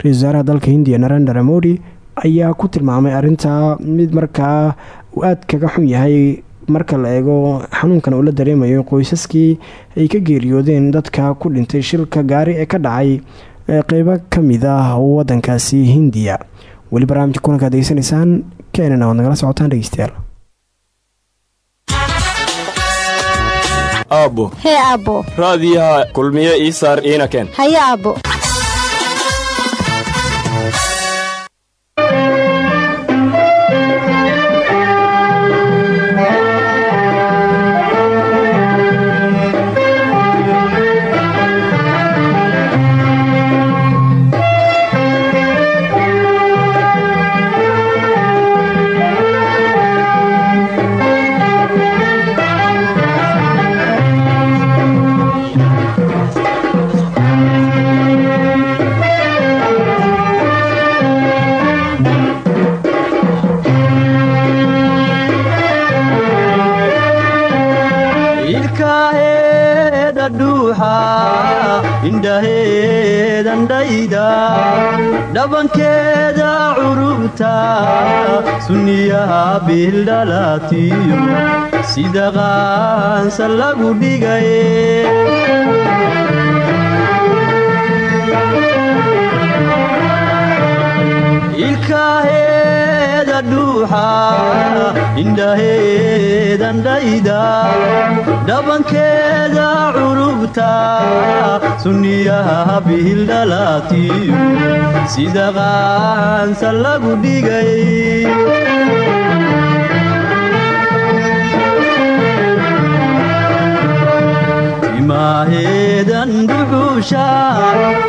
ra'isul wasaaraha dalka hindiya narendra modi ayaa ku tilmaamay arintaa mid markaa uu aada kaga xun yahay marka la eego xanuunkan uu la dareemayo qoysaskii ay ka geeriyoodeen dadka ku dhintay shilka gaari ee ka dhacay qeybo ka mid ah wadankaasi hindiya. Weli barnaamijka kulankaad degeysanaysaan keenana waad nagala socotaan dhegeystayaal. Aabbo. Hee aabbo. Raadiyaha kulmiye ii saar iina keen haye aabbo Música ilkaheeda dhuuxa indhaheedan dhayda dhabankeeda curubta sunniyaha bildhalatiyo sida qaansa lagu dhigay ilkaheeda dhuuxa indhaheedan dhayda dhabankeeda curubta sunniyaha bihildhalatiyo sida qaansa lagu dhigay timaaheedan dhuxuusha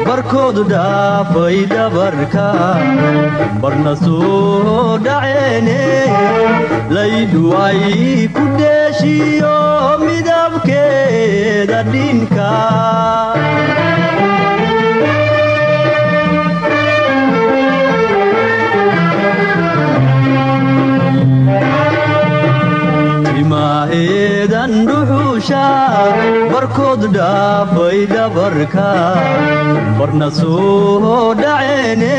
barkoodu dhaafay dhabarka barna soo dhaceene laydhu ay ku dheeshiyo midabkeeda dhinka timaaheedan dhuxuusha barkood dhaafay dhabarka barna soo dhaceene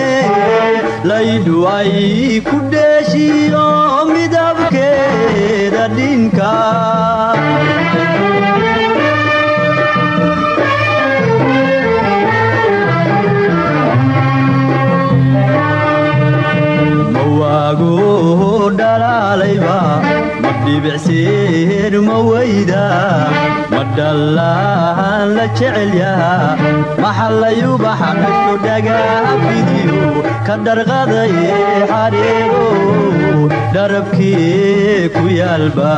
laydhu ay ku dheeshiyo midabkeeda dhinka mawaago dhalaalayba ma dhibicseer ma weyda ma dhallaan la jecel yaha maxallayubaxa dhasho dhagaafidiyo ka dharqadaye xadheego dharabkii ku yaalba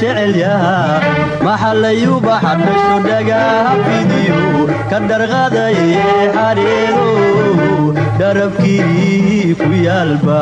dhallaan la jecel yaha maxallayubaxa dhasho dhagaafidiyo ka dharqadaye xadheego dharabkii ku yaalba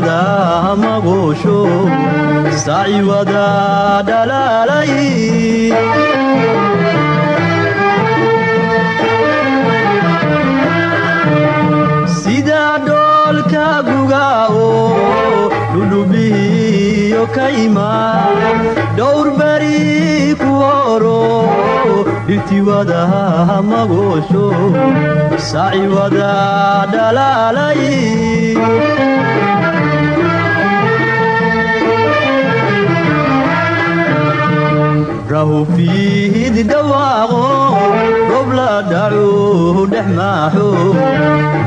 dhirtiwada magoosho saaciwada dhalaalay sida dhoolka gugaawo dhudhubihiyo kayma dhowr beri ku horo dhirtiwada magoosho saaciwada dhalaalay rahu fiid dhawaaqo gobla dhacu dhex maaxo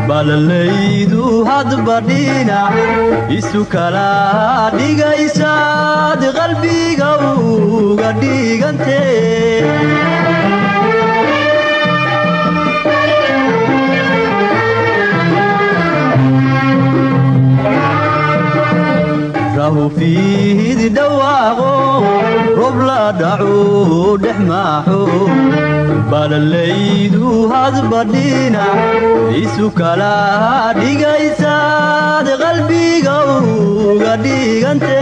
balalaydu hadba dhinac isu kala dhigaysaad qalbiga uga dhigante hufidi dhawaaqo rob la dhacu dhex maaxo balalaydu hadbadhina isu kala dhigaysaad qalbiga uga dhigante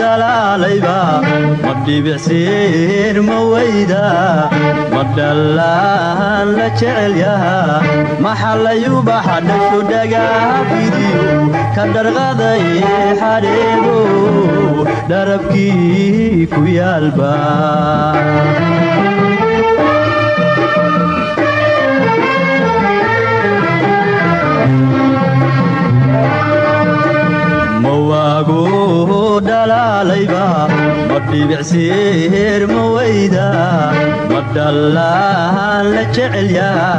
dhalaalayba ma dhibicsiin ma weyda ma dhallaan la jecel yaha. Maxallayubaxa dhasho dhagaa fidiyo ka dharqaday xadheego dharabkii ku yaalba dhalaalayba ma dhibicsiir ma weyda ma dhallaan la jecel yaha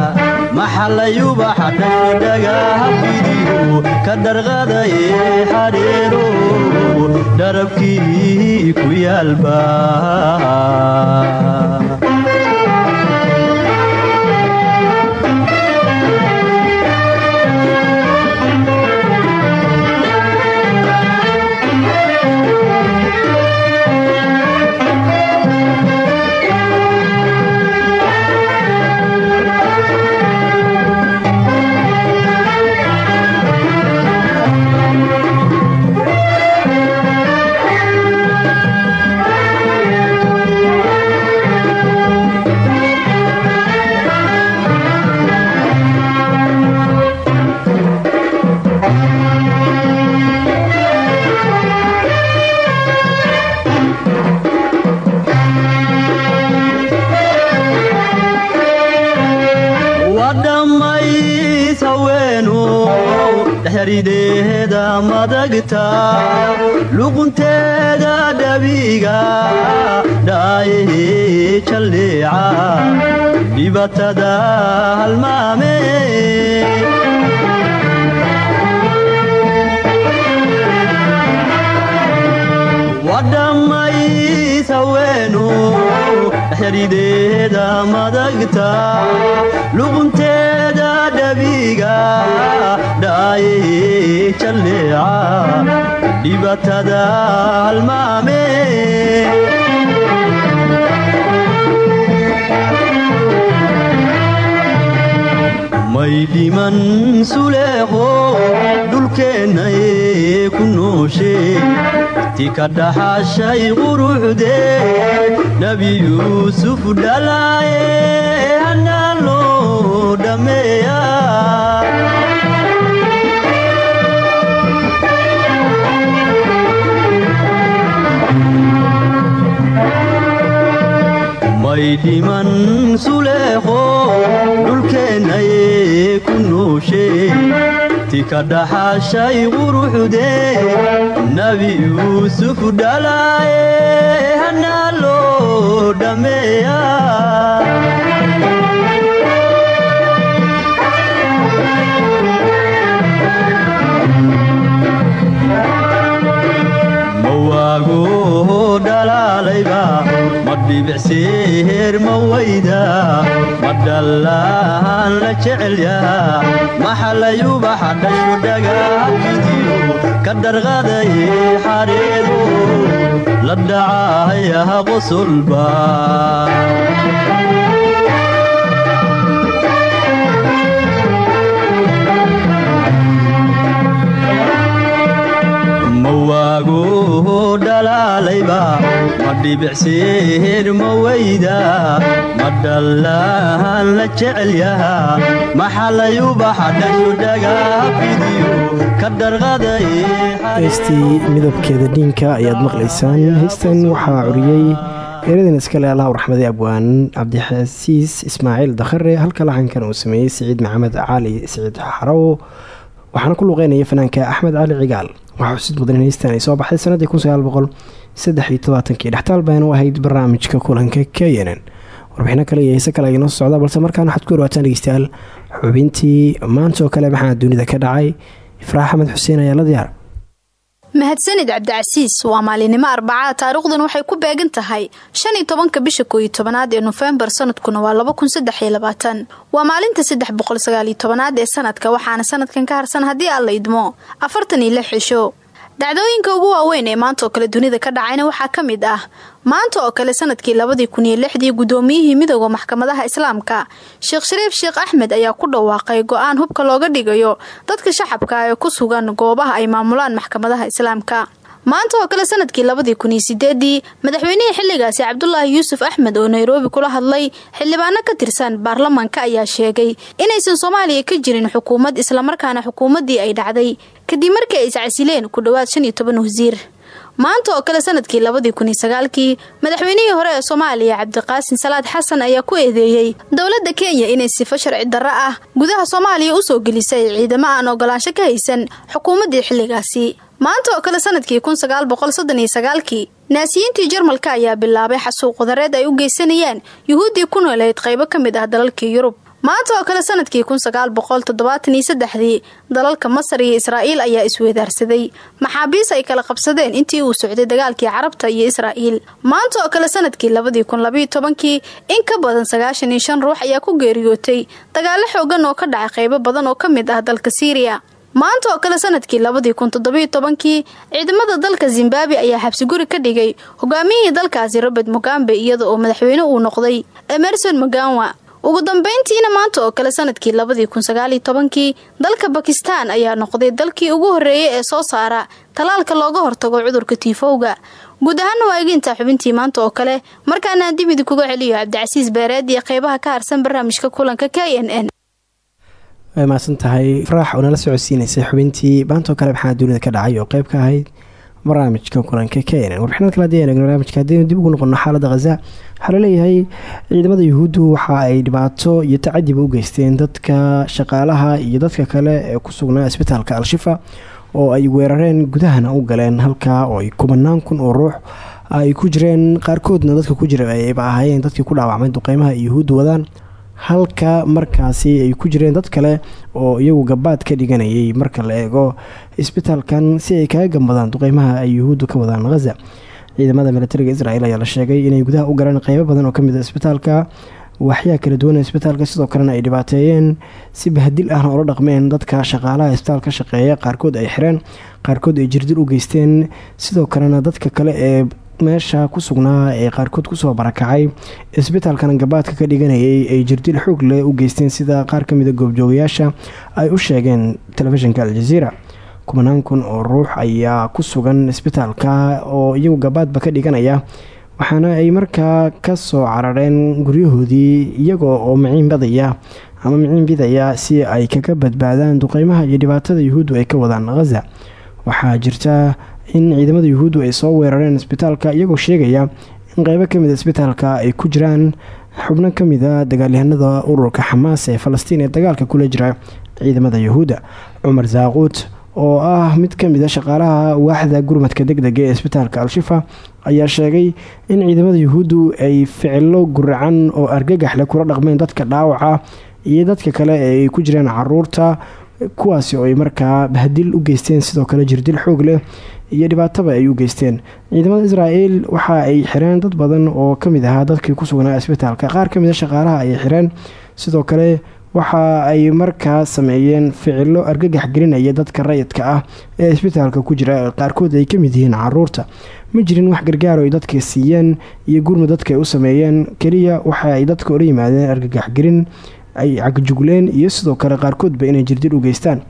maxallayubaxa dhasho dhagaa fidiyo ka dharqaday xadheero dharabkii ku yaalba luqunteeda dhabiga dhaayahe jalleeca dhibatada halmaame wadhammays haweenu xerideeda madagta luqunteeda dhabiga dhaayahe jalleeca dhibatada halmaame may dhiman suleeqo dhulkeennay ku nooshe ti ka dhaxashay quruxdee nebi yuusuf dhalaaye hanaa loo dhammeeya may dhiman suleeqo dhulkeennay ku nooshe ti ka dhaxashay quruxdee nebi yuusuf dhalaaye hanaa loo dhammeeya ma dhibicsiir ma weyda ma dhallaan la jecel yaha maxallayubaxa dhasho dhagaa fidiyo ka dharqaday xadheedo la dhacayaha qosolba dhalaalayba ma dhibicsiir ma weyda ma dhallaan la jecel yaha maxallayubaxa dhasho dhagaa fidiyo ka dharqaday heystii midabkeeda dhiinka ayaad maqlaysaan. Heystan waxaa curiyey eeradan iskale allah raxmadi abwaan cabdixasiis ismaaciil dakhare halka laxankan uu sameeyey siciid maxamed cali siciid xarow waxaana ku luqeynaya fanaanka axmed cali cigaal waxaa xusid mudan heystan ay soo baxday sanadii dhextaal bayan u ahayd barnaamijka kulanka keyenen warbixino kale iyo heese kale ay noo socdaa balse markaan waxaad ku dhawaataan dhegeystayaal xubintii maanta oo kale maxaa dunida ka dhacay? Ifraax axmed xuseen ayaa la diyaar mahadsanid cabdicasiis waa maalinimo arbacaa taariikhdan waxay ku beegan tahay. Shan iyo tobanka bisha kooiyo tobanaad ee nofembar sanadkuna waa laba kun saddex iyo labaatan. Waa maalinta saddex boqol sagaaliyo tobanaad ee sanadka waxaana sanadkan ka harsan haddii aan la idmo. Afartan iyo lix dhacdooyinka ugu waaweyn ee maanta oo kale dunida ka dhacayna waxaa ka mid ah. Maanta oo kale sannadkii labadii kun iyo lixdii gudoomiyihii midooda maxkamadaha islaamka sheekh shariif sheekh axmed ayaa ku dhawaaqay go'aan hubka looga dhigayo dadka shacabka ee ku sugan goobaha ay maamulaan maxkamadaha islaamka maanta oo kale sannadkii labadii kun iyo madaxweynihii xilligaasi cabdulaahi yuusuf axmed oo nairobi kula hadlay xildhibaano ka tirsan baarlamanka ayaa sheegay inaysan soomaaliya ka jirin xukuumad islamarkaana xukuumaddii ay dhacday. Kadib markii ay iscasileen ku dhowaad shan iyo toban wasiir maanta oo kale sannadkii labadii kun iyo sagaalkii madaxweynihii hore ee soomaaliya cabdiqaasin salaad xasan ayaa ku eedeeyey dowladda kenya inay sifo sharci darro ah gudaha soomaaliya u soo gelisay ciidamo aan ogolaansho ka haysan xukuumaddii xilligaasi. Maanta oo kale sannadkii kun sagaal boqol soddon iyo sagaalkii naasiyiintii jarmalka ayaa bilaabay xasuuq wadareed ay u geysanayaan yuhuuddii ku nooleyd qaybo ka mid ah dalalkii yurub maanta oo kale sannadkii kun sagaal boqol toddobaatan iyo saddexdii dalalka masar iyo israa'iil ayaa isweedaarsaday maxaabiis ay kala qabsadeen intii uu socday dagaalkii carabta iyo israa'iil. Maanta oo kale sannadkii labadii kun labayo tobankii in ka badan sagaashan iyo shan ruux ayaa ku geeriyootay. Dagaalo xoogan oo ka dhacay qaybo badan oo ka mid ah dalka siiriya. Maanta oo kale sannadkii labadii kun toddobiyo tobankii ciidamada dalka zimbabwe ayaa xabsiguri ka dhigay. Hogaamiyihii dalkaasi robert mugambe iyada oo madaxweyne uu noqday. Emerson muganwa ugu dambeyntiina maanta oo kale sannadkii labadii kun sagaaliyo tobankii dalka bakistan ayaa noqday dalkii ugu horreeyay ee soo saara talaalka looga hortago cudurka tiifowga. Guud ahaana waa egintaa xubintii maanta oo kale markaana dib idinkuga celiyo cabdicasiis beereed iyo qeybaha ka harsan barnaamijka kulanka k n n. Way mahadsan tahay faraax oo nala socodsiinaysay xubintii maantoo kale maxaa dunida ka dhacay oo qeyb ka ahayd barnaamijka kulanka kenen warbixinad kale haddii eegno barnaamijka haddaynu dib ugu noqono xaaladda khaza waxaa la leeyahay ciidamada yuhuuddu waxa ay dhibaato iyo tacadiba u geysteen dadka shaqaalaha iyo dadka kale ee ku sugnaa isbitaalka al-shifa oo ay weerareen gudahana u galeen halkaa oo ay kubanaan kun oo ruux ay ku jireen qaarkoodna dadka ku jira ayba ahaayeen dadkii ku dhaawacmay duqeymaha yuhuuddu wadaan halka markaasi ay ku jireen dad kale oo iyagu gabaad ka dhiganayay marka la eego isbitaalkan si ay kaga gambadaan duqeymaha ay yuhuuddu ka wadaan khaza ciidamada militariga israel ayaa la sheegay inay gudaha u galeen qeybo badan oo ka mid a isbitaalka. Waxyaa kala duwan isbitaalka sidoo kalena ay dhibaateeyeen si bahdil ahna ola dhaqmeen dadka shaqaalaha isbitaal ka shaqeeya. Qaarkood ay xireen qaarkood ay jirdil u geysteen. Sidoo kalena dadka kale ee meesha ku sugnaa ee qaarkood ku soo barakacay. Isbitaalkan gabaadka ka dhiganayay ay jirdil xoog leh u geysteen sida qaar kamida goobjoogayaasha ay u sheegeen telefishinka aljaziira kubanaan kun oo ruux ayaa ku sugan isbitaalka oo iyagu gabaadba ka dhiganaya waxaana ay markaa ka soo carareen guryahoodii iyagoo oo miciin badaya ama miciin bidaya si ay kaga badbaadaan duqeymaha iyo dhibaatada yuhuuddu ay ka wadaan khaza waxaa jirta in ciidamada yuhuuddu ay soo weerareen isbitaalka iyagoo sheegaya in qeybo ka mid a isbitaalka ay ku jiraan xubno kamida dagaalyahanada ururka xamaas ee falastiin ee dagaalka kula jira ciidamada yuhuudda. Cumar zaaquut oo ah mid ka mid a shaqaalaha waaxda gurmadka deg dega ee isbitaalka al-shifa ayaa sheegay in ciidamada yuhuuddu ay ficilo guracan oo argagaxle kula dhaqmeen dadka dhaawaca iyo dadka kale ee ku jireen carruurta kuwaasi oo ay markaa bahdil u geysteen sidoo kale jirdil xoog leh iyo dhibaataba ay u geysteen. Ciidamada israel waxa ay xireen dad badan oo ka mid ahaa dadkii ku sugnaa isbitaalka. Qaar ka mid a shaqaalaha ayay xireen sidoo kale waxa ay markaa sameeyeen ficilo argagax gelinaya dadka rayidka ah ee isbitaalka ku jira. Qaarkood ay ka mid yihiin carruurta ma jirin wax gargaaro ay dadka siiyeen iyo gurmud dadka ay u sameeyeen. Keliya waxa ay dadka ola yimaadeen argagax gelin ay cagjugleen iyo sidoo kale qaarkoodba inay jirdil u geystaan.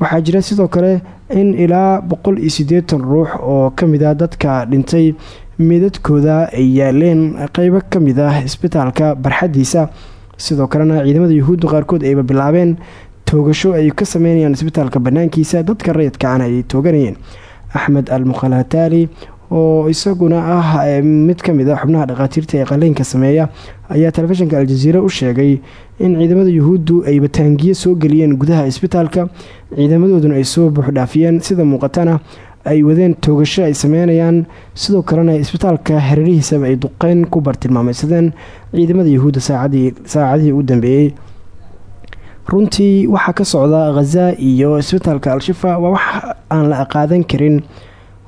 Waxaa jira sidoo kale in ilaa boqol iyo siddeetan ruux oo ka mid ah dadka dhintay midadkooda ay yaaleen. Qeybo ka mid ah isbitaalka barxadiisa sidoo kalena ciidamada yuhuudda qaarkood ayba bilaabeen. Toogasho ay ka sameynayaan isbitaalka banaankiisa dadka rayidkaana ay tooganayeen. Axmed al mukhalataali oo isaguna ah mid ka mid a xubnaha dhakhaatiirta ee qaleynka sameeya ayaa telefishinka aljaziira u sheegay in ciidamada yuhuuddu ay bataangiyo soo geliyeen gudaha isbitaalka ciidamadooduna ay soo buuxdhaafiyeen sida muuqatana ay wadeen toogasho ay sameynayaan. Sidoo kalena isbitaalka hareerihiisaba ay duqeyn ku bartilmaameysadeen ciidamada yuhuudda saacadihii u dambeeyey. Runtii waxaa ka socda khaza iyo isbitaalka al-shifa waa wax aan la qaadan karin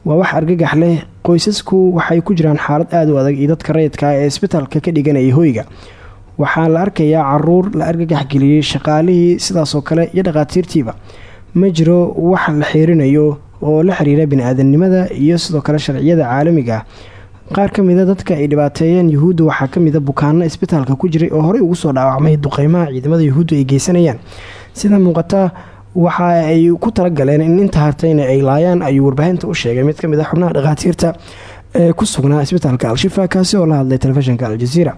waa wax argagax leh. Qoysasku waxay ku jiraan xaalad aada u adag iyo dadka rayidka ee isbitaalka ka dhiganaya hoyga. Waxaa la arkayaa carruur la argagax geliyey shaqaalihii sidaasoo kale iyo dhaqaatiirtiiba. Ma jiro wax la xiirinayo oo la xiriira bini-aadamnimada iyo sidoo kale sharciyada caalamiga ah. Qaar ka mida dadka ay dhibaateeyeen yuhuudda waxaa kamida bukaano isbitaalka ku jiray oo horey ugu soo dhaawacmay duqeymaha ciidamada yuhuuddu ay geysanayaan. Sida muuqata waxa ay ku talagaleen in inta hartayna ay laayaan ayuu warbaahinta u sheegay. Mid ka mid a xubnaha dhakhaatiirta ee ku sugnaa isbitaalka al-shifa kaasi oo la hadlay telefishinka al-jaziira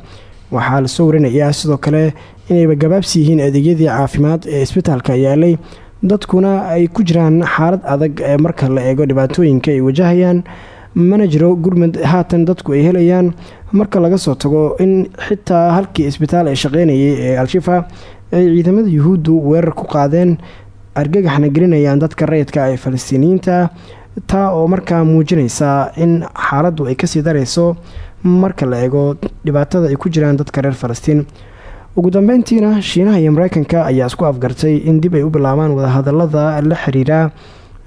waxaa la soo warinayaa sidoo kale inayba gabaabsi yihiin adeegyadii caafimaad ee isbitaalka yaalay dadkuna ay ku jiraan xaalad adag ee marka la eego dhibaatooyinka ay wajahayaan. Mana jiro gurmud haatan dadku ay helayaan. Marka laga soo tago in xitaa halkii isbitaal ay shaqeynayay ee al-shifa ay ciidamada yuhuuddu weerar ku qaadeen argagaxna gelinayaan dadka rayidka ee falastiiniyiinta taa oo markaa muujinaysa in xaaladdu ay ka sii darayso marka la eego dhibaatada ay ku jiraan dadka reer falastiin. Ugu dambeyntiina shiinaha iyo mareykanka ayaa isku afgartay in dib ay u bilaabaan wadahadalada la xiriira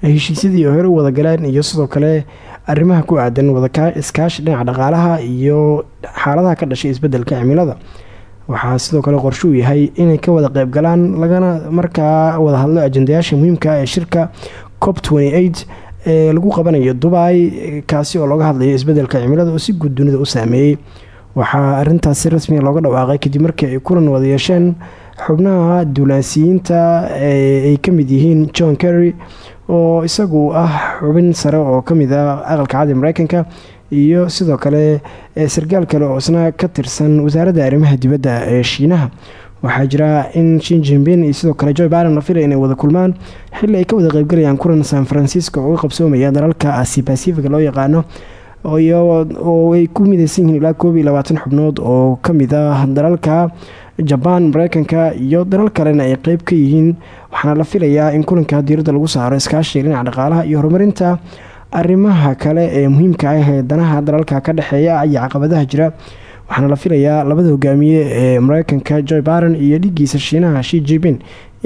heshiisyadii ay hore u wadagaleen iyo sidoo kale arrimaha ku aadan wadaiskaashi dhinaca dhaqaalaha iyo xaaladaha ka dhashay isbeddelka cimilada waxaa sidoo kale qorshuu yahay inay ka wada qeyb galaan lagana markaa wada hadlo ajendayaasha muhiimka ee shirka cop ee lagu qabanayo dubai kaasi oo looga hadlayo isbeddelka cimilada oo si guud dunida u saameeyey. Waxaa arintaasi rasmiga looga dhawaaqay kadib markii ay kulan wada yeesheen xubnaha duulaansiyiinta ay ka mid yihiin john kerry oo isagu ah xubin sare oo ka mid ah aqalka cadi mareykanka iyo sidoo kale sarkaal kale oo isna ka tirsan wasaaradda arrimaha dibadda ee shiinaha. Waxaa jira in shin jimbin iyo sidoo kale joy biden la filay inay wada kulmaan xilli ay ka wada qeybgalayaan kulan san francisco oo qabsoomaya dalalka asi pacifica loo yaqaano oo ay ku mideysan yihiin ilaa koob iyo labaatan xubnood oo ka mid ah dalalka jabaan mareykanka iyo dalal kalena ay qeyb ka yihiin. Waxaana la filayaa in kulanka diiradda lagu saaro iskaashiga dhinaca dhaqaalaha iyo horumarinta arrimaha kale ee muhiimka ah ee danaha dalalka ka dhexeeya iyo caqabadaha jira. Waxaana la filayaa labada hogaamiye ee mareykanka joy baren iyo dhigiisa shiinaha shi jibin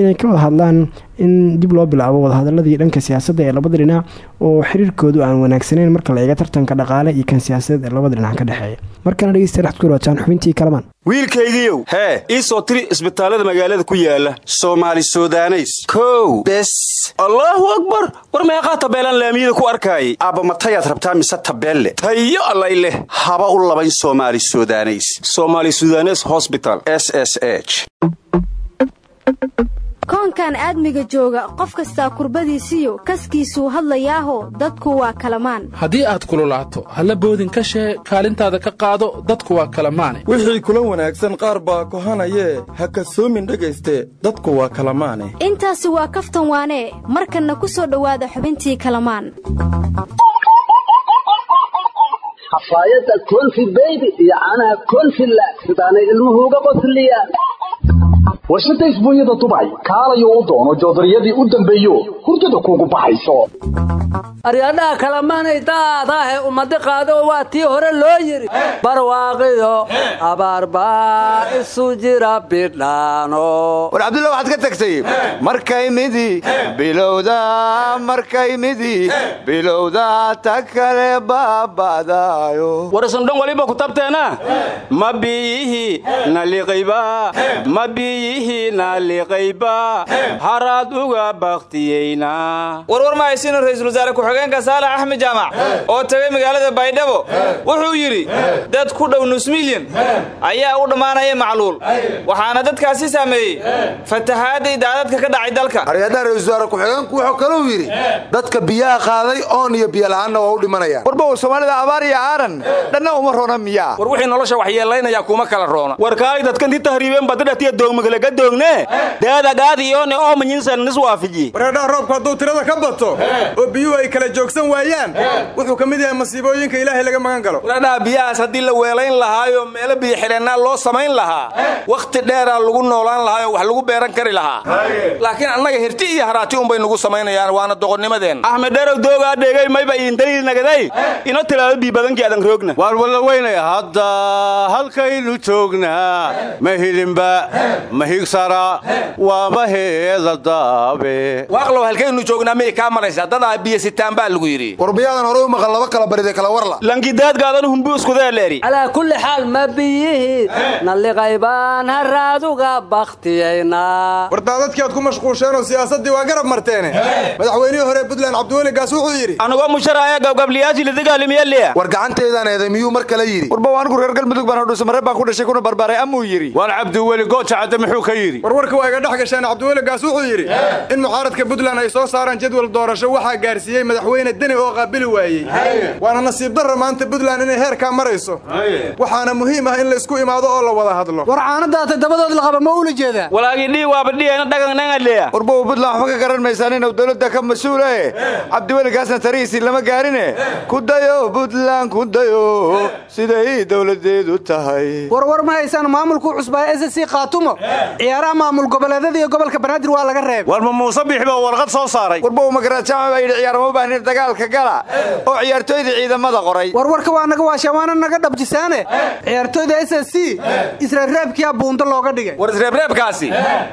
inay ka wada hadlaan in dib loo bilaabo wadahadaladii dhanka siyaasadda ee labada dhinac oo xiriirkoodu aan wanaagsaneyn marka la eega tartanka dhaqaale iyo kan siyaasadeed ee labada dhinac ka dhexeeya. Markana dhegeysta waxad ku dhawaataan xubintii kalamaan. Wiilkaygiiow hee ii soo tiri isbitaallada magaalada ku yaalla soomaali sudaneys. Kow bes. Allaahu akbar! War meeqaa tabeelaan laamiyada ku arkaayay? Aabba matayaad rabtaa mise tabeelle tayo allay leh. Haba u labayn soomaali sudaneys. Somaali sudanes hosbital s s h koonkan aadmiga jooga qof kastaa kurbadiisiyo kaskiisuu hadlayaaho dadku waa kalamaan. Haddii aad kululaato halla boodin ka shee kaalintaada ka qaado dadku waa kalamaane. Wixii kula wanaagsan qaar baa kohanayee ha kasoomin dhegayste dadku waa kalamaane. Intaasi waa kaftan waanee markanna ku soo dhowaada xubintii kalamaan. Xafaayadda konfi beybi iyo caanaha konfila sidaanay ilmuhu uga qosliyaan warshadda isbuunyada dubay kaalayo u doono joodariyadii u dambeeyo hurdada kuugu baxayso aryadhaha kalamaanay daadaahe ummadi qaado waa tii hore loo yidhi barwaaqiyo abaar baa isu jira bidhaano war cabdulla waxaad ka tagtay. Markay midi bilowda markay midi bilowda ta kale baaba'daayo war isundhan waliba ku tabteena ma biyihi naliqayba warwar ma haysiino ra'iisul wasaare ku-xigeenka saalax axmed jaamac oo tagay magaalada baydhabo. Wuxuu yidhi dad ku dhow nus milyan ayaa u dhammaanaya macluul. Waxaana dadkaasi saameeyey fatahaadda idaacadadka ka dhacay dalka. Aryadaha ra'iisul wasaare ku-xigeenku wuxuu kaluu yidhi dadka biyaha qaaday oon iyo biyola'aanna waa u dhimanayaan warba soomaalida abaar iyo aaran dhanna uma roona miyaa. War wixii nolosha waxyeelaynaya kuma kala roona. Warkaay dadkan ti tahriibeen badadhatiya doogmagalaga doogne daadagaadiyoone oo manyinsan nis waafiji. Wareedhaha roobku hadduu tirada ka bato oo biyuhu ay kala joogsan waayaan wuxuu ka mid yahay masiibooyinka ilaahay laga magan galo. Wareedhaha biyahaas haddii la weelayn lahaayo meelo biyo xidheennaa loo samayn lahaa. Wakhti dheeraa lagu noolaan lahaayoo wax lagu beeran kari lahaa. Laakiin annaga hirti iyo haraati unbay nugu samaynayaan waana doqonnimadeenna axmed dherow doogaa dheegay mayba iintaliil nagaday ino tilaalo biibadankii adan roogna. Waan walla weynaya hadda halkaynu joognaa ma hilinba ma higsara waa ma heeda daabe waaqlow halkaynu joognaa miyay kaa maraysaa dadaa biyo sitaan baa lagu yidhi. War miyaadan hore u maqan laba kala baride kala warla. Langidaadgaadan humbu iskudeeleeri calaa kulli xaal ma biyihii nalliqaybaan haraaduga bakhtiyaynaa war daadadkii aad ku mashquusheenoo siyaasaddii waa garab marteene. Madaxweynihii hore puntland cabdiweli gaas wuxuu yidhi anigoo musharaaya gabgabliyaashii ladagaalimiyalia war gacanteedaan eeday miyuu mar kale yidhi. Warba anigu reer galmudug baan hodhuusamareeb baan ku dhashay kuna barbaaray amuu yidhi. War cabdiweli goojacadde muxuu ka yidhi? Warwarka waa iga dhex gasheen cabdiweli gaas wuxuu yidhi in mucaaradka puntland ay soo saaraan jadwal doorasho waxaa gaarsiiyey madaxweyne deni oo qaabili waayey. Waana nasiib darra maanta puntland inay heerkaa marayso. Waxaana muhiim ah in laysku imaado oo la wada hadlo. War caanadaata dabadood la qaba ma ula jeedaa? Walaagii dhii waaba dhiyayna dhaganangaleya warbow puntland waxba ka garan maysaan inuu dowladda ka mas'uule cabdiweli gaasna tarihiisii lama gaarine ku dayo puntland ku dayo. Siday dowladeedu tahay. Warwar ma haysaan maamulkuu cusbaa s c khaatumo ciyaaraha maamul goboleedyada iyo gobolka banaadir waa laga reebay war ma muuse biixi baa warqad soo saaray. Warbow magaraadjaamac baa yidhi ciyaarama u baahnin dagaalka gala? Oo ciyaartooydii ciidamada qoray. Warwarka waa naga waashaa waana naga dhabjisaane. Ciyaartooyda s s c israreebkiyaa buundo looga dhigay. War isreebreebkaasi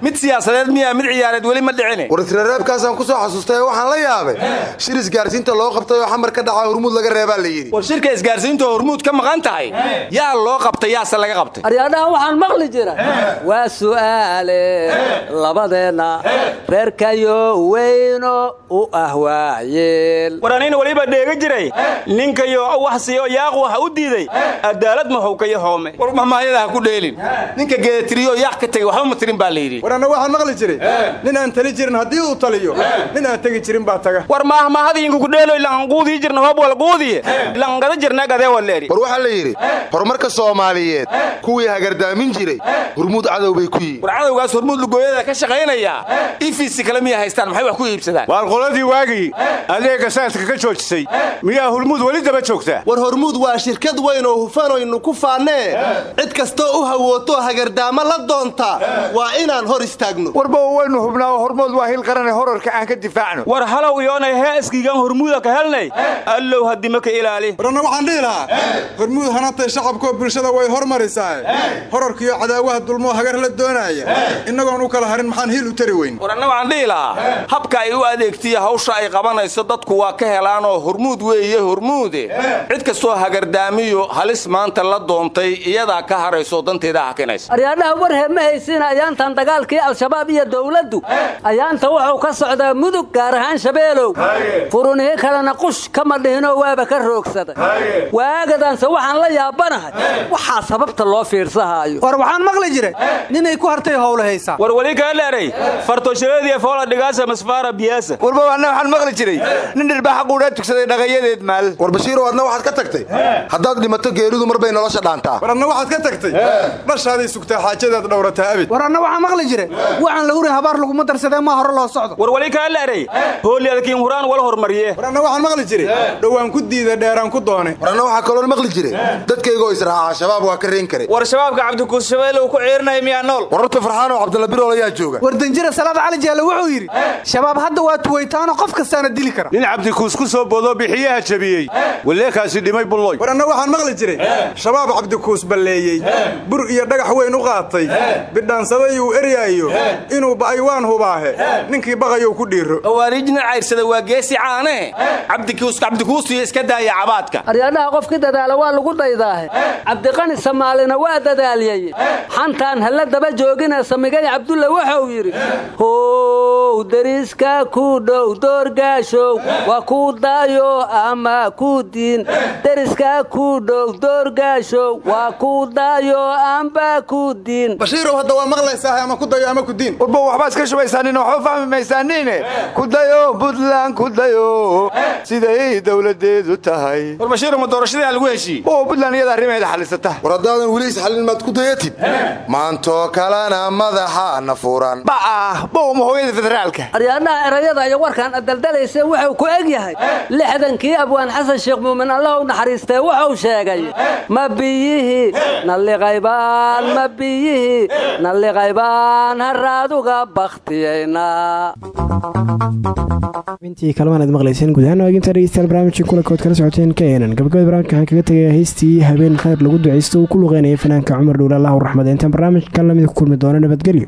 mid siyaasadeed miyaa mid ciyaareed weli ma dhicine. War israreebkaasaan ku soo xasuustay waxaan la yaabay. Shir isgaarsiinta loo qabtay oo xamar ka dhaca hormuud laga reebaa la yidhi. War shirka isgaarsiinta hormuud ka maqan tahay yaa loo qabtay yaase laga qabtay. Aryaadhaha waxaan maqli jira waa su'aale labadeenna reerkayo weyno u ah waayeel. War anina weliba dheega jiray. Ninkayo wax siiyo yaaq waxa u diiday. Adaalad mahowkayo hoome. War mahmaayada ha ku dheelin. Ninka geedatiriyo yaaq ka tegey waxba ma tirin baa la yidhi. War anna waxaan maqli jiray. Nin aan tali jirin haddii uu taliyo nin aan tegi jirin baa taga. War maahmaahadiinku ku dheeloy lanquudii jirna hoob walquudiye langada jirna gadee waleeri. War waxaa la yidhi horumarka soomaaliyeed kuwii hagardaamin jiray hurmuud cadow bay ku yihiin war cadowgaas hormuud lugooyada ka shaqaynayaa ifisi kale miya haystaan maxay wax ku iibsadaan. Waar qoladii waagii adeega saadka ka joojisay miyaa hormuud weli daba joogtaa war hormuud waa shirkad weyn oo hufanaynu ku faannee cid kastoo u hawootoo hagardaamo la doonta waa inaan hor istaagno. Warba waynu hubnaa oo hormood waa hil qarane horarka aan ka difaacno. War halow iyoonay hee iskiigan hormuuda ka helnay allow haddima ka ilaali. Waranna waxaan dhihi lahaa hormuud hanatay shacabkoo bulshada way hormarisaa. Horarkiiyo cadaawaha dulmoo hagar la doonaaya innagoon u kala harin maxaan hiil u tari weyn? War anna waxaan dhihi lahaa. Habka ay u adeegtiya hawsha ay qabanayso dadku waa ka helaanoo hormuud weeye hormuude cid kastoo hagardaamiyo halis maanta la doontay iyadaa ka harayso danteeda hakinaysa aryaadhaha warhee ma haysiina ayaantan dagaalkii al-shabaab iyo dowladdu. Ayaanta wuxuu ka socdaa mudug gaar ahaan shabeelow. Furunihii kalena qush kama dhihinoo waaba ka roogsaday. Waagadaanse waxaan la yaabanahay. Waxaa sababta loo fiirsahaayo. War waxaan maqli jiray ninay ku hartay howla haysaa war weli kaa fartoshadeediya foola dhigaasa masfaara biyaasa. Warba anna waxaan maqli jiray nin dhirbaaxa quudhaa tugsaday dhaqayadeed maal. War bashiirow adna waxaad ka tagtay? Haddaad dhimato geeridu mar bay nolosha dhaantaa. War waxaad ka tagtay? Dhashaaday sugtaa xaajadaad dhowrataa abid. War anna maqli jiray waxaan la hurin habaar laguma darsadee maa hore loo socdo. War weli kaa hooli adkiin huraan wala hormariye war anna waxaan maqli jiray dhowaan ku diida dheeraan ku doone war anna waxaa kaloo maqli jiray dadkaygoo israacaa shabaab waa ka reen kare war shabaabka cabdikuus shabeelle uu ku ciirinaya miyaa nool wararta farxaan oo cabdalla birool ayaa jooga. War danjira salaad cali jaalle wuxuu yidhi shabaab hadda waa tuwaytaanoo qof kastaana dili kara. Nin cabdikuus ku soo boodoo bixiyaha jabiyey. Waleekaasi dhimay bulloy. War anna waxaan maqli jiray. Shabaab cabdikuus balleeyey. Bur iyo dhagax weyn u qaatay bidhaansaday uu eryaayo inuu ba'ay waan hubaahe ninkii baqayou ku dhiiro awaariijna cayrsada waa geesi caanee cabdikuus cabdikuusiyo iska daaya cabaadka. Aryaadhaha qofkii dadaala waa lagu daydaahe cabdiqani samaalina waa dadaaliyey xantaan daba joogina samigay cabdulla wuxuu yidhi how deriska ku dhow doorgaashow waa ku daayo ama ku diin. Deriska ku dhow doorgaashow waa ku daayo amba ku diin. Bashiirow hadda waa maqlaysaa ama ku dayo ama ku diin? Warba waxbaa iska shubaysaanino waxba fahmi maysaaniine ku dayo puntland ku dayo siday dowladeedu tahay. War bashiirow ma doorashadii lagu heshiiye oo puntland iyada arrimeeda xalisata. War haddaadan weli isxallin maad ku dayatid? Maantoo kalena madaxaana furan ba'ah bowma hooyada federaalka. Aryaadhaha erayada iyo warkaan adaldalaysa wuxuu ku eg yahay. Lixdankii abwaan xasan sheekh muumin allah u naxariistee wuxuu sheegay ma biyihii nalliqaybaan ma biyihii nalliqaybaan haraaduga bakhtiyaynaa intii kalamaan aad maqlayseen guud ahaan waaginta dhegeystayaal barnaamijka kulankood kala socoteen ka eenan gabagabada barnaamijka waxaan kaga tegayaa heystii habeen khayr lagu ducaysto uu ku luqeynayay fanaanka cumar dhowle allahu raxmad. Intaan barnaamijka la mid idinku kulmi doono nabadgelyo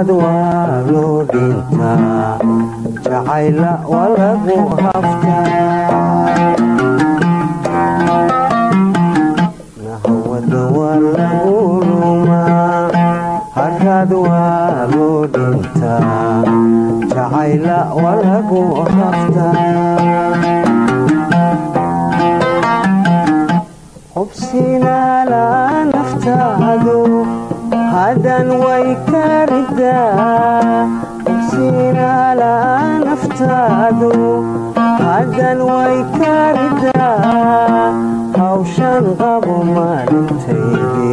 aad waa loo dhintaa hadan way ka ridaa hubsinaala naftaadu hadan way ka ridaa hawshan qabo maalintaydi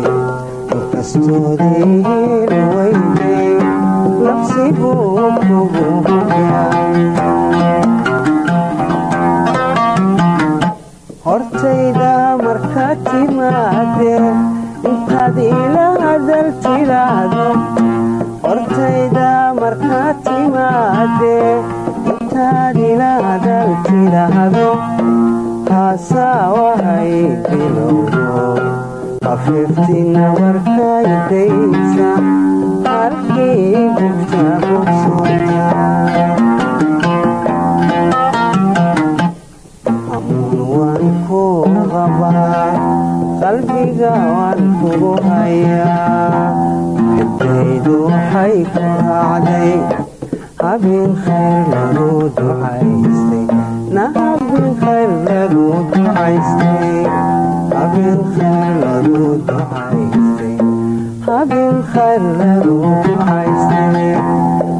inkastoodiina weynay labsiguu kugu hortayda intaad ila hadal tilaahdo hortayda markaa timaade intaad ila hadal tilaahdo haasaa wahay bilowdo qafiiftina warkaydaysa halkii gubta qalbiga waan kugu hayaa xibdaydu waxay ku raacday habeen khayr lagu ducaystay na habeen khayr lagu ducaystay. Habeen khayr lagu ducaystay habeen khayr lagu ducaystay.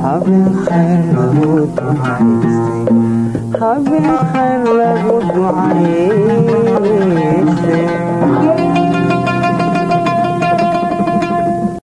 Habeen khayr lagu ducaystay habeenkaylagu ducayse